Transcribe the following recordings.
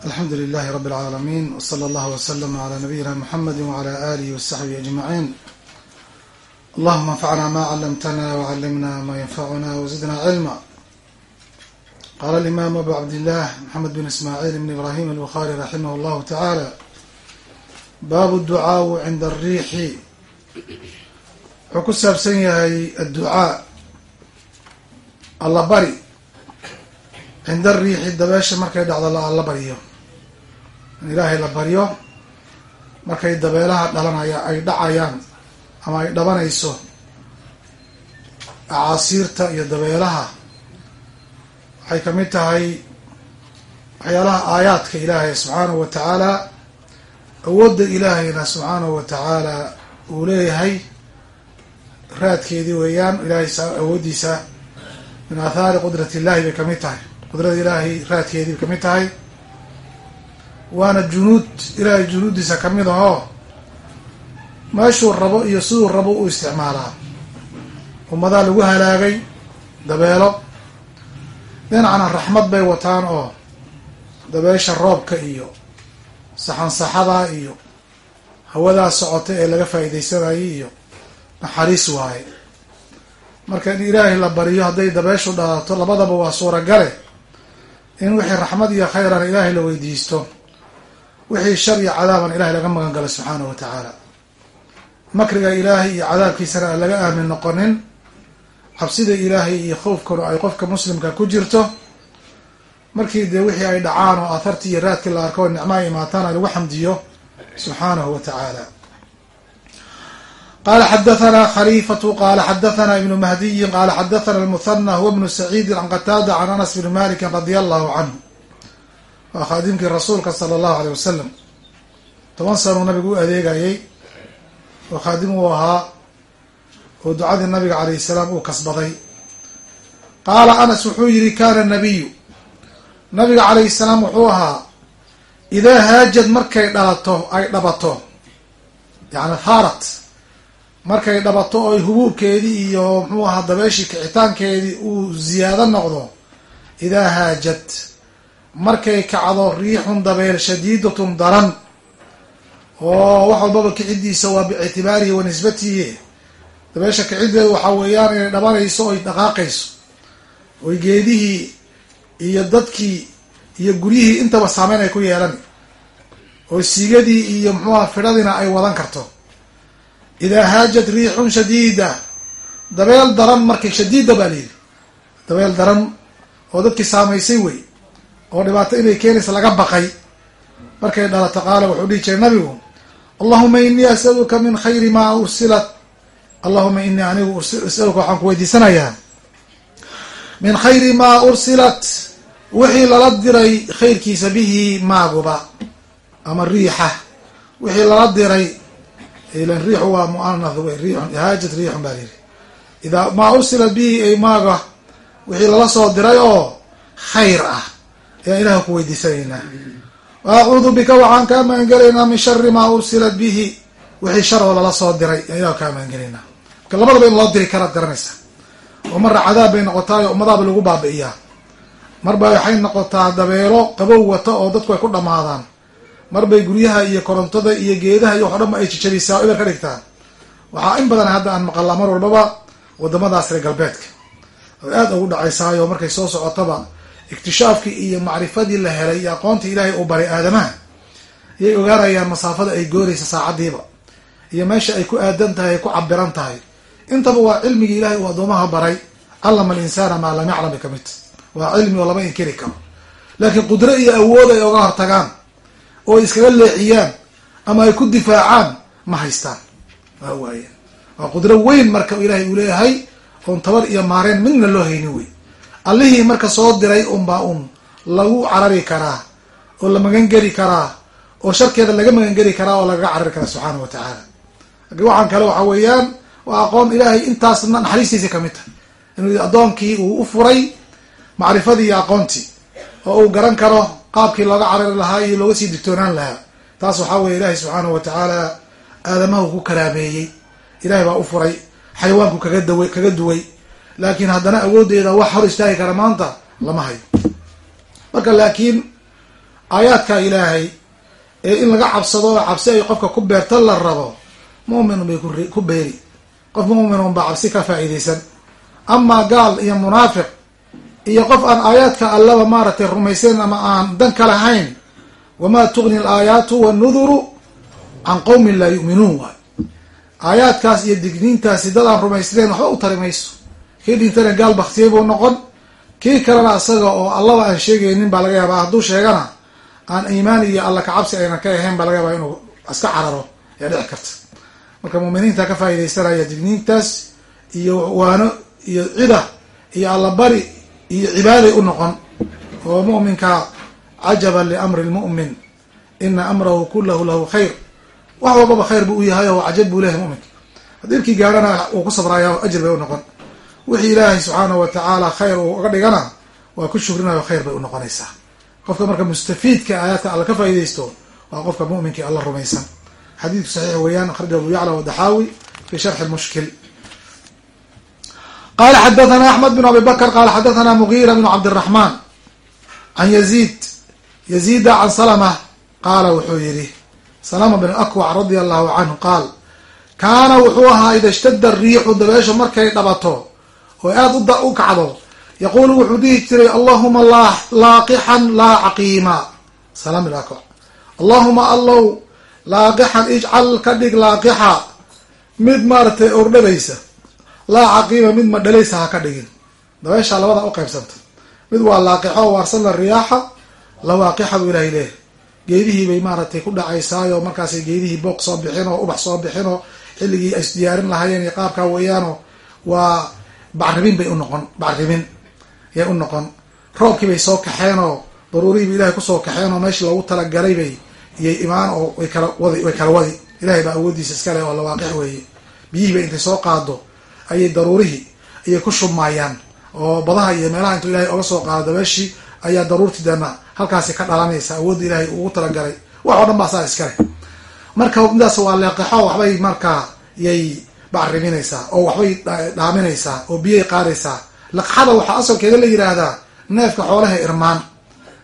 alxamdu lilahi rabi اlcaalamiin wsala allahu wslm la nabiyina mxamadi wala alihi wasaxbihi ajmaciin allahuma anfacna ma calamtana wcalimna ma yanfacuna wazidna cilma qaala alimaam abu cabdillaah maxamed bin ismaaciil ibn ibrahim albukhari raximah llahu tacaala baabu ducaaءu cinda ariixi wuxuu ku saabsan yahay adducaa allabari cinda ariixi dabeesha markay dhacdo la alla baryo in ilaahay la baryo markay dabeelaha dhalanaya ay dhacayaan ama ay dhabanayso acaasiirta iyo dabeelaha waxay ka mid tahay waxyaalaha aayaadka ilaahay subxaanahu wa tacaala awoodda ilaahayna subxaanahu wa tacaala uu leeyahay. Raadkeedii weeyaan ilaahay awooddiisa min aathaari qudrat illahi bay ka mid tahay. Qudrada ilaahay raadkeedii bay ka mid tahay waana junuud ilaahay junuuddiisa ka mid ahoo meeshuu rabo iyo siduu rabo u isticmaalaa. Ummadaa lagu halaagay dabeelo. Dhinacna raxmad bay wataan oo dabeesha roobka iyo saxansaxada iyo hawadaa socota ee laga faa'iidaysanayay iyo naxariis waaye. Marka in ilaahay la baryo hadday dabeeshu dhalato labadaba waa suuragale in wixii raxmad iyo khayran ilaahay la weydiisto wixii shar iyo cadaaban ilahay laga magan galo subxaanahu wa tacaala. Makriga ilaahay iyo cadaabkiisana aan laga aamin noqonin. Cabsida ilaahay iyo khowfkuna ay qofka muslimka ku jirto. Markii dee wixii ay dhacaan oo aathartii iyo raadkii la arko nicmaha imaataana lagu xamdiyo subxaanahu wa tacaala. Qala xadathana khaliifatu qala xadathana ibnu mahdiyin qala xadathana almuthana huwa bnu saciidin can qataada can anas bni malikin radia allahu canhu waa khaadimkii rasuulka sala allahu aleyh wasalam toban sanuu nabigu u adeegayay oo khaadim uu ahaa oo ducadii nabiga calayh salaam uu kasbaday qaala anas wuxuu yihi kana nabiyu nabiga calayhi salaam wuxuu ahaa idaa haajad markay dhalato ay dhabato yani haarat markay dhabato oy hubuubkeedii iyo muxuu ahaa dabeeshii kicitaankeedii uu ziyaado noqdo idaa haajad markay kacdo riixun dabeel shadiidatun daran oo wax walbaba kicidiisa waa biictibaarihi wa nisbatihi. Dabeesha kiciddeedu waxaa weeyaan inay dhabanayso oy dhaqaaqayso. Oy geedihii iyo dadkii iyo guryihii intaba saameyn ay ku yeelan. Oo siigadii iyo muxuuha fidhadina ay wadan karto. Idaa haajat riixun shadiida dabeel daran markay shadiida baa layidhi dabeel daran oo dadkii saamaysay wey oo dhibaato inay keenaysa laga baqay. Markay dhalato qaala wuxuu dhihi jiray nabigu allahuma inii asaluka min khayri maa ursilat. Allahuma inii anigu asaluka waxaan ku weydiisanayaa. Min khayri maa ursilat wixii lala diray khayrkiisa bihi maaguba ama riixa. Wixii lala diray ilan riixu waa muanath wey riixun haajat riixun baa layidhi idaa maa ursilat bihi ay maaga wixii lala soo diray oo khayr ah ayaan ilaah ku weydiisanaynaa. Acuudu bika waxaan kaa magangelaynaa min shari maa ursilat bihi. Wixii shar oo lala soo diray ayaan ilah kaa magangelaynaa marka labadaba in loo diri karaad garanaysaa oo marra cadaab bay noqotaayo ummadaaba lagu baabi'iyaa. Marba waxay noqotaa dabeelo qabow wata oo dadku ay ku dhamaadaan. Marbay guryaha iyo korontada iyo geedaha iyo wax o dhan ba ay jajabisaa o ibar ka dhigtaa waxaa in badan hadda aan maqalaa mar walbaba wadamadaas reer galbeedka. Oy aada ugu dhacaysaayo markay soo socotaba iktishaafkii iyo macrifadii la helay iyo aqoontii ilaahay uu baray aadamaha ayay ogaanayaan masaafada ay gooraysa saacadiiba iyo meesha ay ku aadan tahay ay ku cabiran tahay. Intaba waa cilmigii ilahay uu addoomaha baray. Callama alinsaana maa lam yaclam ka mid waa cilmi oo lama inkiri karo. Laakiin qudro iyo awood ay oga hortagaan. Oo ay iskaga leexiyaan ama ay ku difaacaan ma haystaan. Waa waayeen waa qudro weyn marka ilaahay uu leeyahay oon tabar iyo maareen midna loo haynin wey allihii marka soo diray unbaa un. Lagu carari karaa oo la magangeli karaa oo sharkeeda laga magangeli karaa oo lagaga carari karaa subxaana wa tacaala. Waxaan kale waxa weeyaan waa aqoon ilaahay intaasna naxariistiisa ka mid tahay inuu addoonkii uu u furay macrifadii iyo aqoontii oo uu garan karo qaabkii looga carari lahaa iyo looga sii digtoonaan lahaa. Taas waxaa weye ilaahay subxaanahu wa tacaala aadamahu ku karaameeyey. Ilahay baa u furay xayawaanku kaga dawa kaga duway laakiin haddana awooddeeda wax hor istaagi kara maanta lama hayo. Marka laakiin aayaadka ilaahay ee in laga cabsado oo cabsi ay qofka ku beerta la rabo mu'min bay ku beeri. Qof mu'min un baa cabsi ka faa'iidaysan. Amaa gaal iyo munaafiq iyo qof aan aayaadka allaba maaragtay rumaysayn ama aan dan ka lahayn wamaa tugni alaayaatu wannuduru can qowmin laa yu'minuun waay. Aayaadkaas iyo digniintaasi dad aan rumaysnayn waxba u tari mayso kii dhintana gaal baktiyey buu noqon. Kii kalena isaga oo allaba aan sheegaynin baa laga yaabaa. Hadduu sheegana aan iimaan iyo alla kacabsi aynan ka ahayn baa laga yaabaa inuu iska cararo ee dhici karta. Marka muuminiinta ka faaidaysanaya digniintaas iyo waano iyo cida iyo allabari iyo cibaaday u noqon. Oo mu'minka cajaban liamri lmu'min ina amrahu kulahu lahu khayr. Wax walbaba khayr buu u yahay oo cajab buu lehay muminka haddii irkii gaarana uu ku sabraya ajir bay u noqon wixii ilaahay subxaanahu watacaala khayr uu uga dhigana waa ku shukrinayo khayr bay u noqonaysaa. Qofka marka mustafiidka aayaadka alla ka faaidaysto waa qofka muminkii alla rumaysan. Xadiidku saxiix weeyaan akhraja abu yacla wadaxaawi fi sharxi mushkil qala xadathana axmed bn abi bakr qala xadathana mugira bn cabdiraxman can yaziid yaziida can salama qaala wuxuu yihi salama bn akwac radia allahu canhu qaal kaana wuxuu ahaa ida ishtadda riixu dabeeshu markay dhabato oo aada u kacdo. Yaquulu wuxuu dhihi jiray allahuma laaqixan laa caqiima. Salam bn akwac allahuma allow laaqixan ijcal ka dhig laaqixa. Mid maaratay ordhabaysa laa caqiima mid madhalaysa ha ka dhigin. Dabeesha labada u qaybsanta. Mid waa laaqixo waarsana riyaaxa. Lawaaqixa buu ilahay leehay geedihii bay maaragtay ku dhacaysaayo markaasay geedihii booq soo bixin oo ubax soo bixin oo xilligii ay isdiyaarin lahaayeen iyo qaabkaa weeyaano waa bacrimin bay unoqon bacrimin yay u noqon. Roobkii bay soo kaxeen oo daruurihii bay ilahay ku soo kaxeen oo meeshii loogu talagalay bay iyay imaan oo way kala wadi way kala wadi. Ilahay baa awoodiisa iskale oo lawaaqix weeye. Biyihii bay intay soo qaado ayay daruurihii ayay ku shubmaayaan oo badaha iyo meelaha intuu ilahay oga soo qaado dabeeshii ayaa daruurtii deena halkaasi ka dhalanaysa awoodda ilaahay ugu talagalay. Wax oo dhan baa saa iskale marka midaas waa leeqexo waxbay markaa yay bacriminaysaa oo waxbay dhaaminaysaa oo biyay qaadaysaa laqxada waxaa asalkeeda la yidhaahdaa neefka xoolaha irmaan.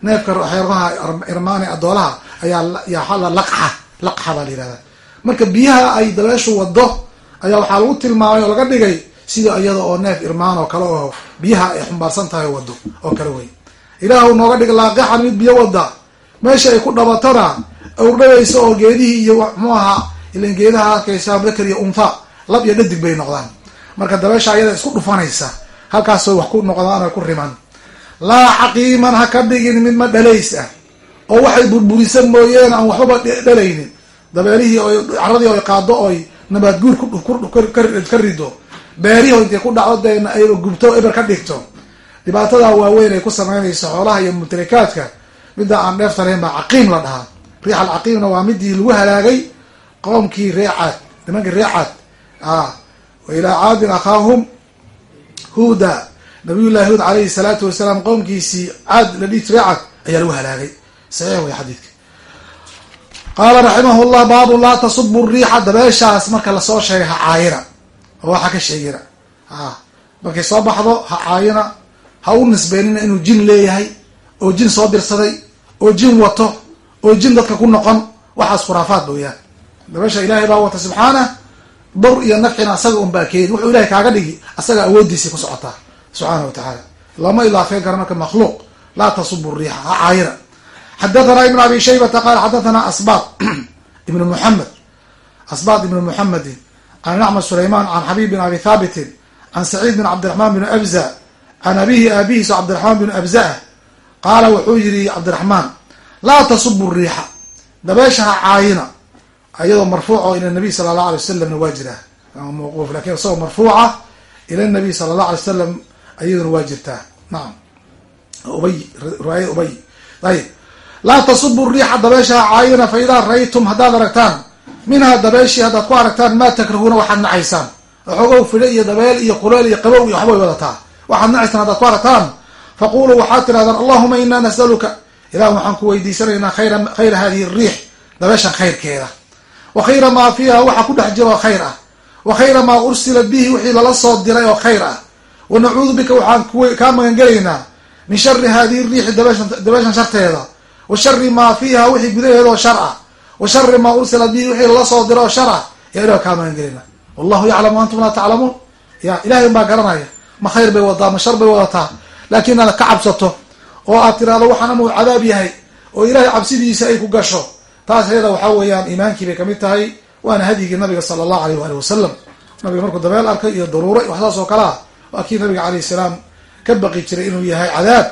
Neefka xeermaha irmaan ee adoolaha ayaa yaa laqxa laqxa baa la yihahdaa marka biyaha ay dabeeshu wado ayaa waxaa lagu tilmaamay oo laga dhigay sida iyada oo neef irmaan oo kale oo biyaha ay xumbaarsan tahay wado oo kale wey ilaahu nooga dhig laaqixan mid biyo wada meesha ay ku dhabatona awrdhawaysa oo geedihii iyo mxuu ahaa ilan geedaha arkaysa dakar iyo untha lab iyo dhadig bay noqdaan. Marka dabeesha ayada isku dhufanaysa halkaasoo wax ku noqdaan oo ku riman. Laa caqiiman ha ka dhigin mid ma dhalays ah oo waxay burburisan mooyeen aan waxbaba dhalaynin. Dabeelihii o caradii oy qaado oy nabaad guur ka rido. Beerihi intay ku dhacdo dee ay gubto eber ka dhigto. Dhibaatada waaweyn ay ku samaynayso xoolaha iyo mutrikaadka. Midda aan dheefta lahayn baa caqiim la dhahaa. Riix alcaqiimna waa midii lagu halaagay qoomkii reecaad nimankii reecaad wa ilaa caadin akhaahum huda. Nabiy llahi huud alayhi salaatu wasalaam qoomkiisii caad la dhihi reecad ayaa lagu halaagay. Saxiix way xadiidka. Qaala raximah llah baabu laa tasubu riixa dabeeshaas marka la soo sheegay ha caayina. Oo waxa ka sheegina markay soo baxdo ha caayina ha u nisbeynina inuu jin leeyahay oo jin soo dirsaday oo jin wato oo jin dadka ku noqon waxaas khuraafaad booyaan dabeesha ilaahay baa wata subxaanah dur iyo nafcina asaga un baa keeni. Wuxuu ilahay kaaga dhigi asaga awoodiisay ku socotaa subxaana wa tacaala. Lama ilaafeyn karo marka makhluuq. Laa tasubu riixa ha caayina xadathana ibn abi shaybata qaala xadathana asbat ibn muxamed asbat ibn muxamedin can nacma sulayman can xabib bin abi thaabitin can saciid bin cabdiraxman bin abza can abihi aabihiiso cabdiraxmaan bin abzah qaala wuxuu yihi cabdiraxmaan laa tasubu riixa. Dabeesha ha caayina iyadoo marfuuco ila nabiy sala allah alay wasalamna waa jiraa mawquuf laakiin isagoo marfuuca ila nabiy sala allah alay wasalam iyaduna waa jirtaa nacam ubay riwaayada ubay. Ayib. Laa tasubu riixa dabeesha ha caayina fa idaa ra'aytum haddaad aragtaan minhaa dabeeshii haddaad ku aragtaan maa takrahuuna waxaad nacaysaan. Waxoogow fidho iyo dabeel iyo kuleel iyo qabow iyo waxbay wadataa. Waxaad nacaysaan haddaad ku aragtaan? Faquluu waxaad tirahdaan allahuma inaa nasaluka. Ilah waxaan ku weydiisanaynaa khayra khayra hadihi riix dabeeshan khayrkeeda wa khayra maa fiiha waxa ku dhex jira oo khayr ah wa khayra maa ursila bihi wixii lala soo diray oo khayr ah wa nacuudu bika waxaan kaa magangelaynaa. Min shari hadihi riixi dabeeshan sharteeda. Wa shari maa fiiha wixii gudaheeda oo shar ah wa shari maa ursila bihi wixii lala soo diro oo shar ah yaa ilah kaa magan gelina wallahu yaclamu antum laa taclamuun. Ya ilahay baa garanaya ma khayr bay wadataa ma shar bay wadataa. Laakiin aad ka cabsato oo aad tirahdo waxaan amau cadaab yahay oo ilahay cabsidiisa ay ku gasho taas iyada waxaa weeyaan iimaankii bay ka mid tahay waana hadyigii nabiga sala allahu aleyh waali wasalam nabiga markuu dabeel arkay iyo daruuro wax saas oo kale ah waa kii nabiga alayh salaam ka baqi jiray inuu yahay cadaab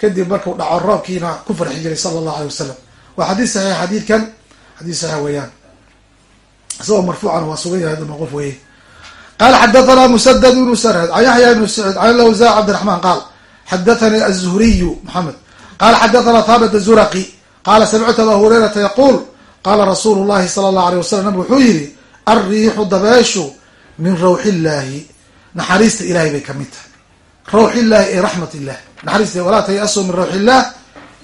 kadib markuu dhaco roobkiina ku farxi jiray sala allahu aleyh wasalam waa xadiis saxiix xadiidkan xadiis saxiix weeyaan. Isagoo marfuucan waa sugan yahay mawquuf weye qala xadathana musadad ibnu sarhad can yaxya ibnu saciid can lawsa cabdiraxman qaal xadathani azuhriyu maxamed qala xadathana thabit azuraqi qala samictu aba hurayrata yaquul qala rasuulu llahi sala allahu aleyh wasalam nabig wuxuu yihi alriixu dabeeshu min rawxi illaahi naxariista ilahay bay ka mid tahay rawx illahi ay raxmat illah naxariista walaa tayasu min rawx illah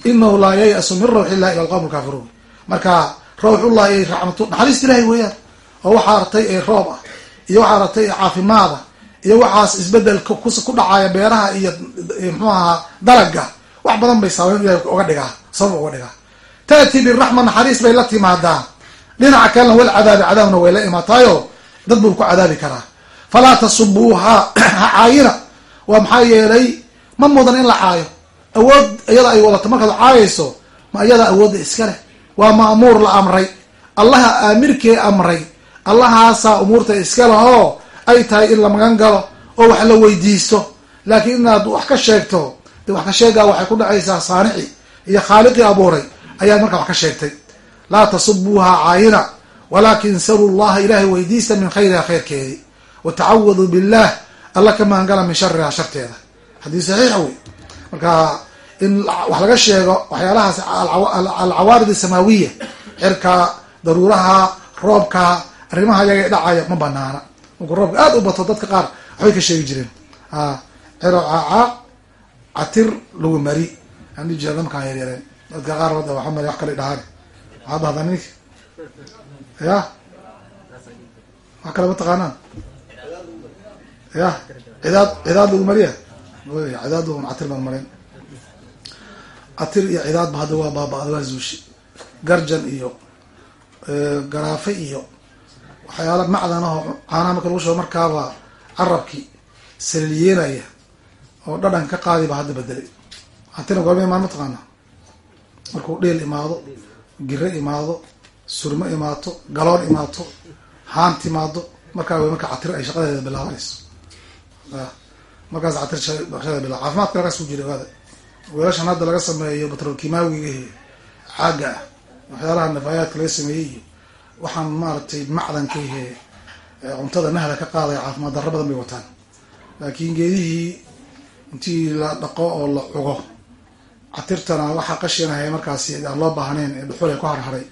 inahu laa yayasu min rawx illah ila alqawm lkaafiruun marka rawxullahi ay raxmatu naxariista ilahay weeyaan oo waxaa artay ee roob ah iyo waxaa artay ee caafimaada iyo waxaas isbeddelka ku dhacaya beeraha iyo mxuu ahaa dalaga wax badan bay saabeyn ilahay oga dhigaa sabab oga dhigaa taati biraxma naxariis bay la timaadaa dhinaca kalena wal cadaabi cadaabna way la imaataayo. Dad buu ku cadaabi karaa. Falaa tasubuuha ha caayina. Waa maxaa yeelay? Ma mudan in la caayo. Awood iyada ay wadato. Markaad caayayso ma iyada awoodda iska leh. Waa ma'muur la amray. Allaha aamirkee amray. Allahaasaa umuurta iska leh ay tahay in la magan galo oo wax la weydiisto. Laakiin inaad wax ka sheegto de wax ka sheegaa waxay ku dhacaysaa saanici iyo khaaliqii abuuray ayaad markaa wax ka sheegtay. Laa tasubuuha caayina walaakin salu llaha ilahay weydiista min khayriha khayrkeedii watacawadu billah alla ka magangala min shariha sharteeda xadiis saxiixa wey marka in wax laga sheego waxyaalahaas alcawaarid asamaawiya xirka daruuraha roobka arrimaha yaga dhacaya ma banaana markuu roobka aada u bato dadka qaar waxbay ka sheegi jireen. Cero caaca catir lagu mari. Aan dhihi jira yaryareen dadka qaar wada waxa mari wax kale dhahaan waxaa dhahdaa ninka ya? Wax kale ma taqaanaan? Ya? Cidaad cidaad lagu mariya cidaad catir baan marin. Catir iyo cidaadba hadda waa baaba-da waa zuushi. Garjan iyo garaafe iyo waxyaala macdanaho caanaha marka lagu shugo markaaba carabkii saliliyeenaya oo dhadhan ka qaadiba hadda bedelay catirna goorma imaan ma taqaana markuu dheel imaado giro imaado surmo imaato galoon imaato haan timaado markaa w marka catir ay shaqadeeda bilaabanayso. Markaas catir shaqada bila caafimaadka lagaas ku jira ogaada weelashan hadda laga sameeyo batrol kimaawiga iyo caaga ah waxyaalaha nafaayaadka laga sameeyey iyo waxaan maaragtay macdanka ihe cuntada nahda ka qaadaya caafimaad darro badan bay wataan. Laakiin geedihii intii la dhaqo oo la cugo catirtana waxaa qashinahay markaasi aan loo baahnayn ee dhuxul ee ku harharay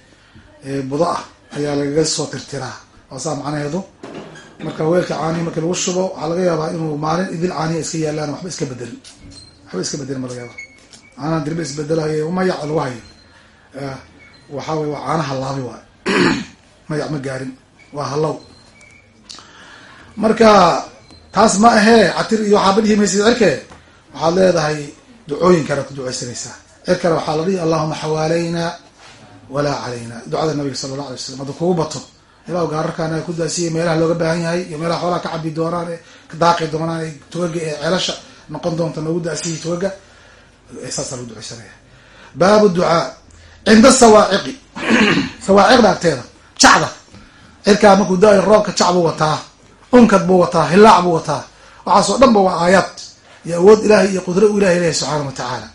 ee budo ah ayaa lagaga soo tirtiraa waa saa macnaheedu. Marka weelka caanihi markii lagu shubo waxaa laga yaabaa inuu maalin idil caaniya iska yaalaan waxba iska bedelin waxba iska bedelin ma laga yaaba caanaha dirba isbedelayo mayac lagu hayo. Waxaa wey waa caana halaabay waay mayac ma gaarin waa halow marka taas ma ahee catir iyo waxaaba dhihi maysid cirke? Waxaad leedahay ducooyin kale ku ducaysanaysaa cirkana waxaa la dhihi allahuma xawaalayna walaa calayna. Ducada nabiga sala alla alay waslam hadda kugu bato ilaa gaararkaana ku daasiya meelaha looga baahan yahay iyo meelaha xoolaha ka cabi doonaan ee daaqi doonaan ee tugaga ee ceelasha noqon doonta noogu daasiya tugaga saasaa lagu ducaysanaya. Baabu ducaa cinda sawaaciqi. Sawaaciqda agteeda jacda. Cirkaa markuu da'ayo roobka jac buu wataa unkad buu wataa hilaac buu wataa. Waxaasoo dhan ba waa aayaad iyo awood ilahay iyo qudro u ilahay leyahy subxaana wa tacaala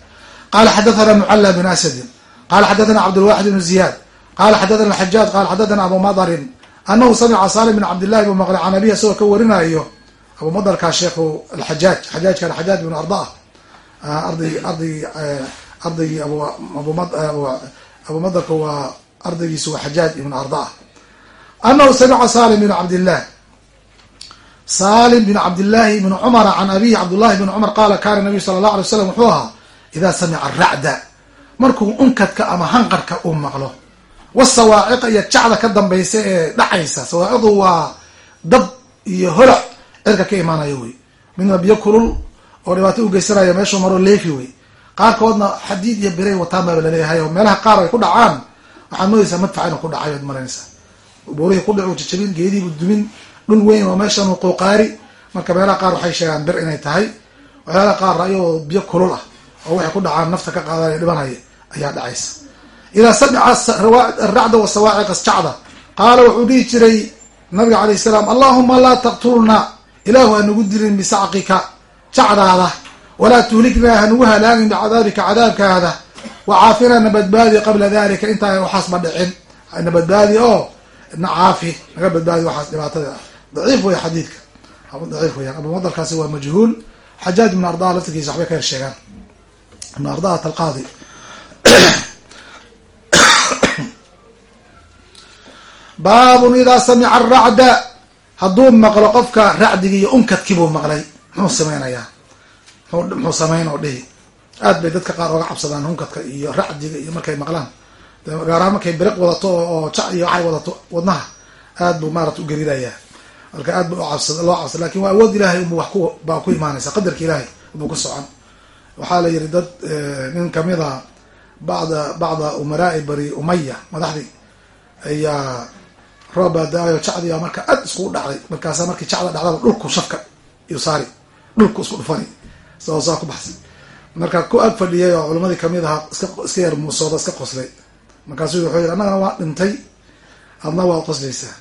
qala xadathana mucalla bin asadin qala xadathana cabdulwaxid bn ziyad qala xadathana xajaaj qala xadathana abu madarin anahu samica salim bin cabdillahi bn maqli can abihi isagoo ka warinayo abu madarkaa sheekhu alxajaaj xajaajka alxajaaj bn arda arday arday ardaygii abu abu madarka waa ardaygiisu waa xajaaj ibn arda. Anahu samica salim bin cabdillah salim bin cabdillahi bn cumara can abihi cabdullahi bn cumar qaala kana nabiyu sala allah alay slam wuxuu ahaa idaa samica racda markuu unkadka ama hanqarka uu maqlo. Wasawaaciqa iyo jacda ka dambaysa ee dhacaysa. Sawaaciqdu waa dab iyo holac cirka ka imaanaya wey. Midna biyo kulul oo dhibaato u geysanaya meeshuu maro leefi wey. Qaarkoodna xadiid iyo biray wataan baaba la leeyahay oo meelaha qaar ay ku dhacaan waxaad moodaysaa madfac inuu ku dhacay oad malaynaysaa buurihii ku dhicu jajabin geediibu dumin dhul weyn oo meeshan quuqaari. Marka meelaha qaar waxay sheegaan bir inay tahay. Waxyaalaha qaar ayagoo biyo kulul ah oo waxay ku dhacaan nafta ka qaadanaya dhibanaya ayaa dhacaysa idaa samica aracda wasawaaciq asjacda qaala wuxuu dhihi jiray nabiga calayh salaam allahuma laa taqtulna ilaahu hanugu dilin bisacqika jacdaada walaa tuhliknaa hanugu halaagin bicadaabika cadaabkaada. Wacaafina na badbaadi qabla dalika intaan waxaasba dhicin. Na oo na caafi naga badbaadi waxaas dhibaatada ah daciif wey xadiidka. Daciif weyaan abumadalkaasi waa majhuul. Xajaaj ibn ardaa laftirkiisa waxbay ka yar sheegaan. Ibn ardaat alqaadi baabun idaa samica aracda hadduu maqlo qofka racdigi iyo unkadkiibuu maqlay muxuu samaynayaa? Muxuu samayn oo dhihi? Aad bay dadka qaar oga cabsadaan unkadka iyo racdiga iyo markay maqlaan. Gaarahaan markay biriq wadato oo jac iyo waxay wadato wadnaha aad buu maarata ugariirayaa marka aad cabsad loo cabsad laakiin waa awood ilahay unbu wax ku baa ku imaanaysa qadarka ilaahay unbuu ku socon. Waxaa la yihi dad nin kamida bacda bacda umaraai bari umaya madaxdii ayaa roob baa da'ayo jacdii baa marka aad iskugu dhacday. Markaasa markii jacda dhacdaba dhulku shafka iyo saari dhulku isku dhufani sao saa ku baxsay marka ku ag fadhiyay oo culimadii ka mid ahaa iska iska yar muusooda iska qoslay markaasu wuxuu yihi annagana waa dhintay adna waa qoslaysaa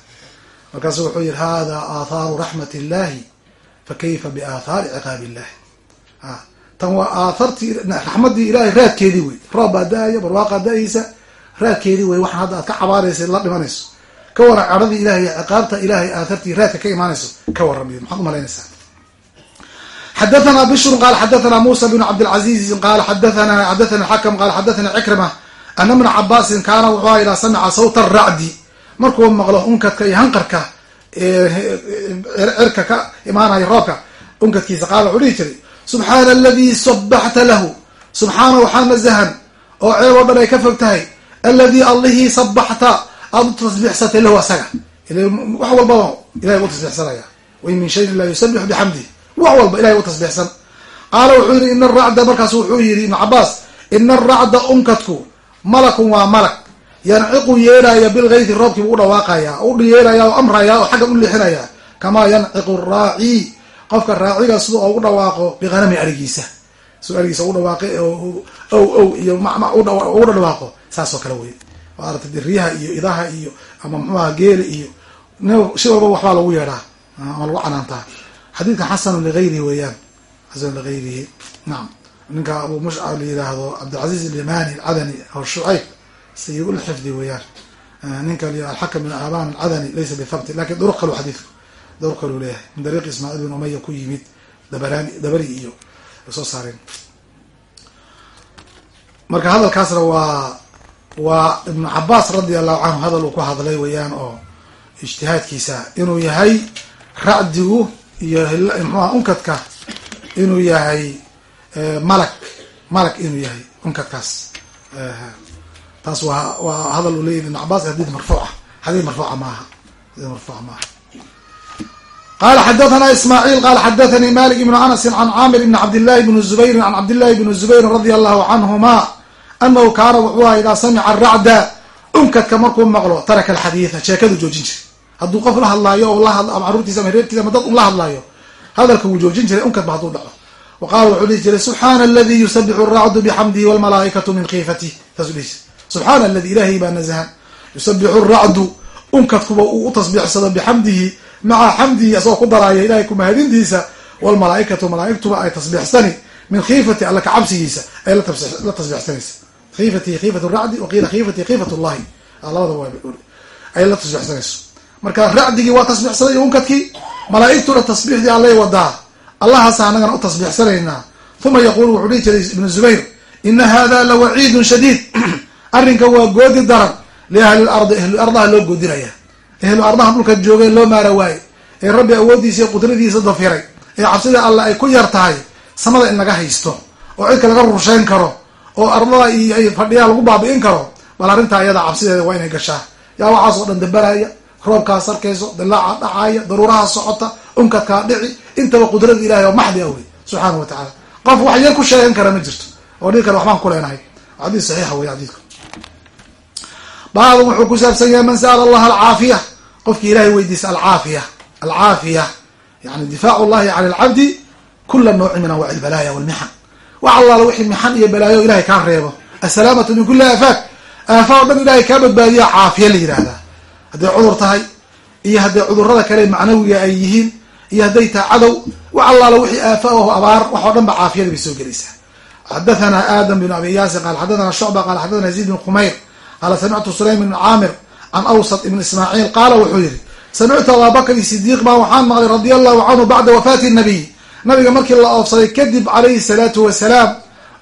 markaasu wuxuu yihi hada aathaaru raxmat illahi fa kayfa biaathaari ciqaab illahi a tan waa aathartii raxmaddii ilahay raadkeedii wey roob baa da'aya barwaaqaa da'aysa raadkeedii wey waxaan hadda aad ka cabaaraysa la dhimanayso. Ka waran cadhadii ilahay ciqaabta ilahay aathartii raadka ka imaanayso ka warramiyo maxaad umalaynaysaa xadathana bishrun ana bna cabaasin kaana wuxuu aha idaa samica sawta markuu maqlo unkadka iyo hanqarka cirka ka imaanaya roobka unkadkiisa qaala wuxuu dhihi jiray subxaana aladii sabaxta lahu subxaana waxaa nazahan oo ceeb oo dhan ay ka fog tahay alladii allihii sabaxta aada u tasbiixsatay lahu asaga. Wax walbaba ilahay u tasbiixsanaya wain min shayin laa yusabix bixamdih wax walba ilahay u tasbiixsan qaala wuxuu yihi ina aracda markaas wuxuu yihi ibnu cabaas ina aracda unkadku malakun waa malak yanciqu yeeraya bilgaydi roobkiibu u dhawaaqaya u yeeraya o amraya oo xagga u leexinaya kamaa yanciqu raaci qofka raaciga sida ugu dhawaaqo bihanami arigiisa. Su arigiisa ugu dhawaaqay ow ow iyo ugu dhawaaqo saasoo kale wey maarata diriyaha iyo idaha iyo ama muxuaha geeli iyo si walba waxbaa lagu yeedhaa ama lagu canaantaa. Xadiidkan xasanu ligayrihi weeyaan. Xasanu ligayrihi nacam ninka abu mushcar la yihaahdo cabdilcaziz alyamani alcadani aw shucayb sayid ulxifdi weeyaan ninka alxakam bin aban alcadani laysa bithabti laakiin duruq kalu xadiidku duruq kalu leeyahay min dariiqi ismaaciil bin umaya ku yimid dabarani dabari iyo soo saareen marka hadalkaasna waa waa ibnu cabaas radi allahu canhu hadal uu ku hadlay weeyaan oo ijtihaadkiisa inuu yahay racdigu iyo mxuha unkadka inuu yahay malag malag inuu yahay unkadkaas taas waa waa hadal uu leyahy ibn cabas xadiid marfuuca xadiid marfuuca maaha. Xadiid marfuuca maaha. Qala xadathana ismaaciil qala xadathanii malik ibnu anasin can caamir ibni cabdillahi bni zubayrin can cabdillahi bni zubayrin radia allahu canhuma anahu kaana wuxuu aha idaa samica aracda unkadka markuu maqlo taraka alxadiida sheekadu joojin jiray. Hadduu qof la hadlaayo o lahad ama caruurtiisa ama reerkiisa ama dad un la hadlaayo hadalka wuu joojin jiray unkadba hadduu dhaco. Wa wuxuu dhihi jiray subxaana aladi yusabixu aracdu bixamdihi walmalaaikatu min kiifatihi saasuu dhihi jiray subxaana aladi ilaahay baa nazahan yusabixu racdu unkadkuba uu u tasbiixsado bixamdihi maca xamdihi asagoo ku daraaya ilahay kumahadintiisa walmalaaikatu malaaigtuba ay tasbiixsani min khiifati alla kacabsigiisa ay la tasbiixsanaysa. Khiifatihi khiifat racdi waqiila khiifatihi khiifat llahi labada ay la tasbiixsanayso. Marka racdigii waa tasbiixsaday iyo unkadkii malaaigtuna tasbiixdii allay wadaa. Allahaasa anagana u tasbiixsanaynaa. Uma yaqulu wuxuu dhihi jiray ibnu zubayr ina hada la waciidun shadiid arrinkan waa goodi daran. Liahli lardi ahlu ardaha loo goodinaya ahlu ardaha dhulka joogeen loo maara waaye. Ee rabbi awooddiisa iyo qudradiisa dafiray. Ee cabsida alle ay ku yar tahay samada in laga haysto oo cidka laga rusheyn karo oo ardada iyo ay fadhiyaa lagu baabi'in karo bal arrintaa iyada cabsideeda waa inay gashaa. Yaa waxaas oo dhan dabalaya roobkaas arkayso dilaaca dhacaaya daruuraha socota unkadkaa dhici intaba qudrada ilahay oo maxdi a wey subxaana wa tacaala. Qof wax yar ku sheegan kara ma jirto oo nin kale waxbaan ku leenahay. Xadiis saxiixa wey xadiidku baabun wuxuu ku saabsan yahay man sa'ala allaha alcaafiya. Qofkii ilahay weydiisa alcaafiya. Alcaafiya yani difaacu llahi can alcabdi kula nawci min anwaci albalaaya walmixan. Wax allaala wixii mixan iyo balaayo ilahay kaa reebo. Assalaamatu min kuli aafaat aafa o dhan ilahay kaa badbaadiya caafiya la yihahdaa hadday cudur tahay iyo hadday cudurrada kale macnawiga ay yihiin iyo hadday tahay cadow wax allaala wixii aafa o abaar wax oo dhan ba caafiyada bay soo gelaysaa. Xadathana aadam bin abi yaasin qaal xadathana shucba qaal xadathana yaziid bin khumayr qaala samictu sulaym ibn caamir can awsat ibn ismaaciil qaala wuxuu yihi samictu ababakr sidiiq baa waxaan maqlay radia allahu canhu bacda wafaati nabiy nabiga markii la oofsaday kadib calayhi salaatu wasalaam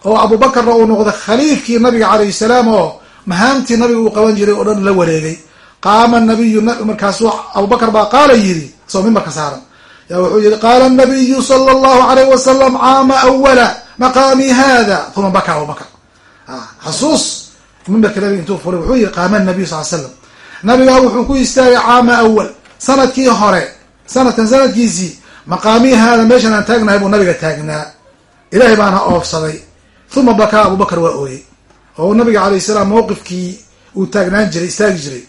oo abubakarna uu noqday khaliifkii nabiga calayhi salaam oo mahaamtii nabiga uu qaban jiray oo dhan la wareegay qaama nabiyu markaasuu abubakar baa qaala yidhi isagoo mimbarka saaran yaa wuxuu yihi qaala nabiyu sala allahu alayh wasalam caama awala maqaami hada uma baka abubakar xasuus mimbarka nabiga intuu furay wuxuu yihi qaama nabiyu sal slam nabigaa wuxuu ku istaagay caama awal sannadkii hore sanadkan sanadkiisii maqaamii haada meeshan aan taagnahay buu nabiga taagnaa. Ilaahay baana oofsaday. Uma bakaa abubakar waa ooyey. Oo nabiga calayh salaam mawqifkii uu taagnaan jiray istaagi jiray.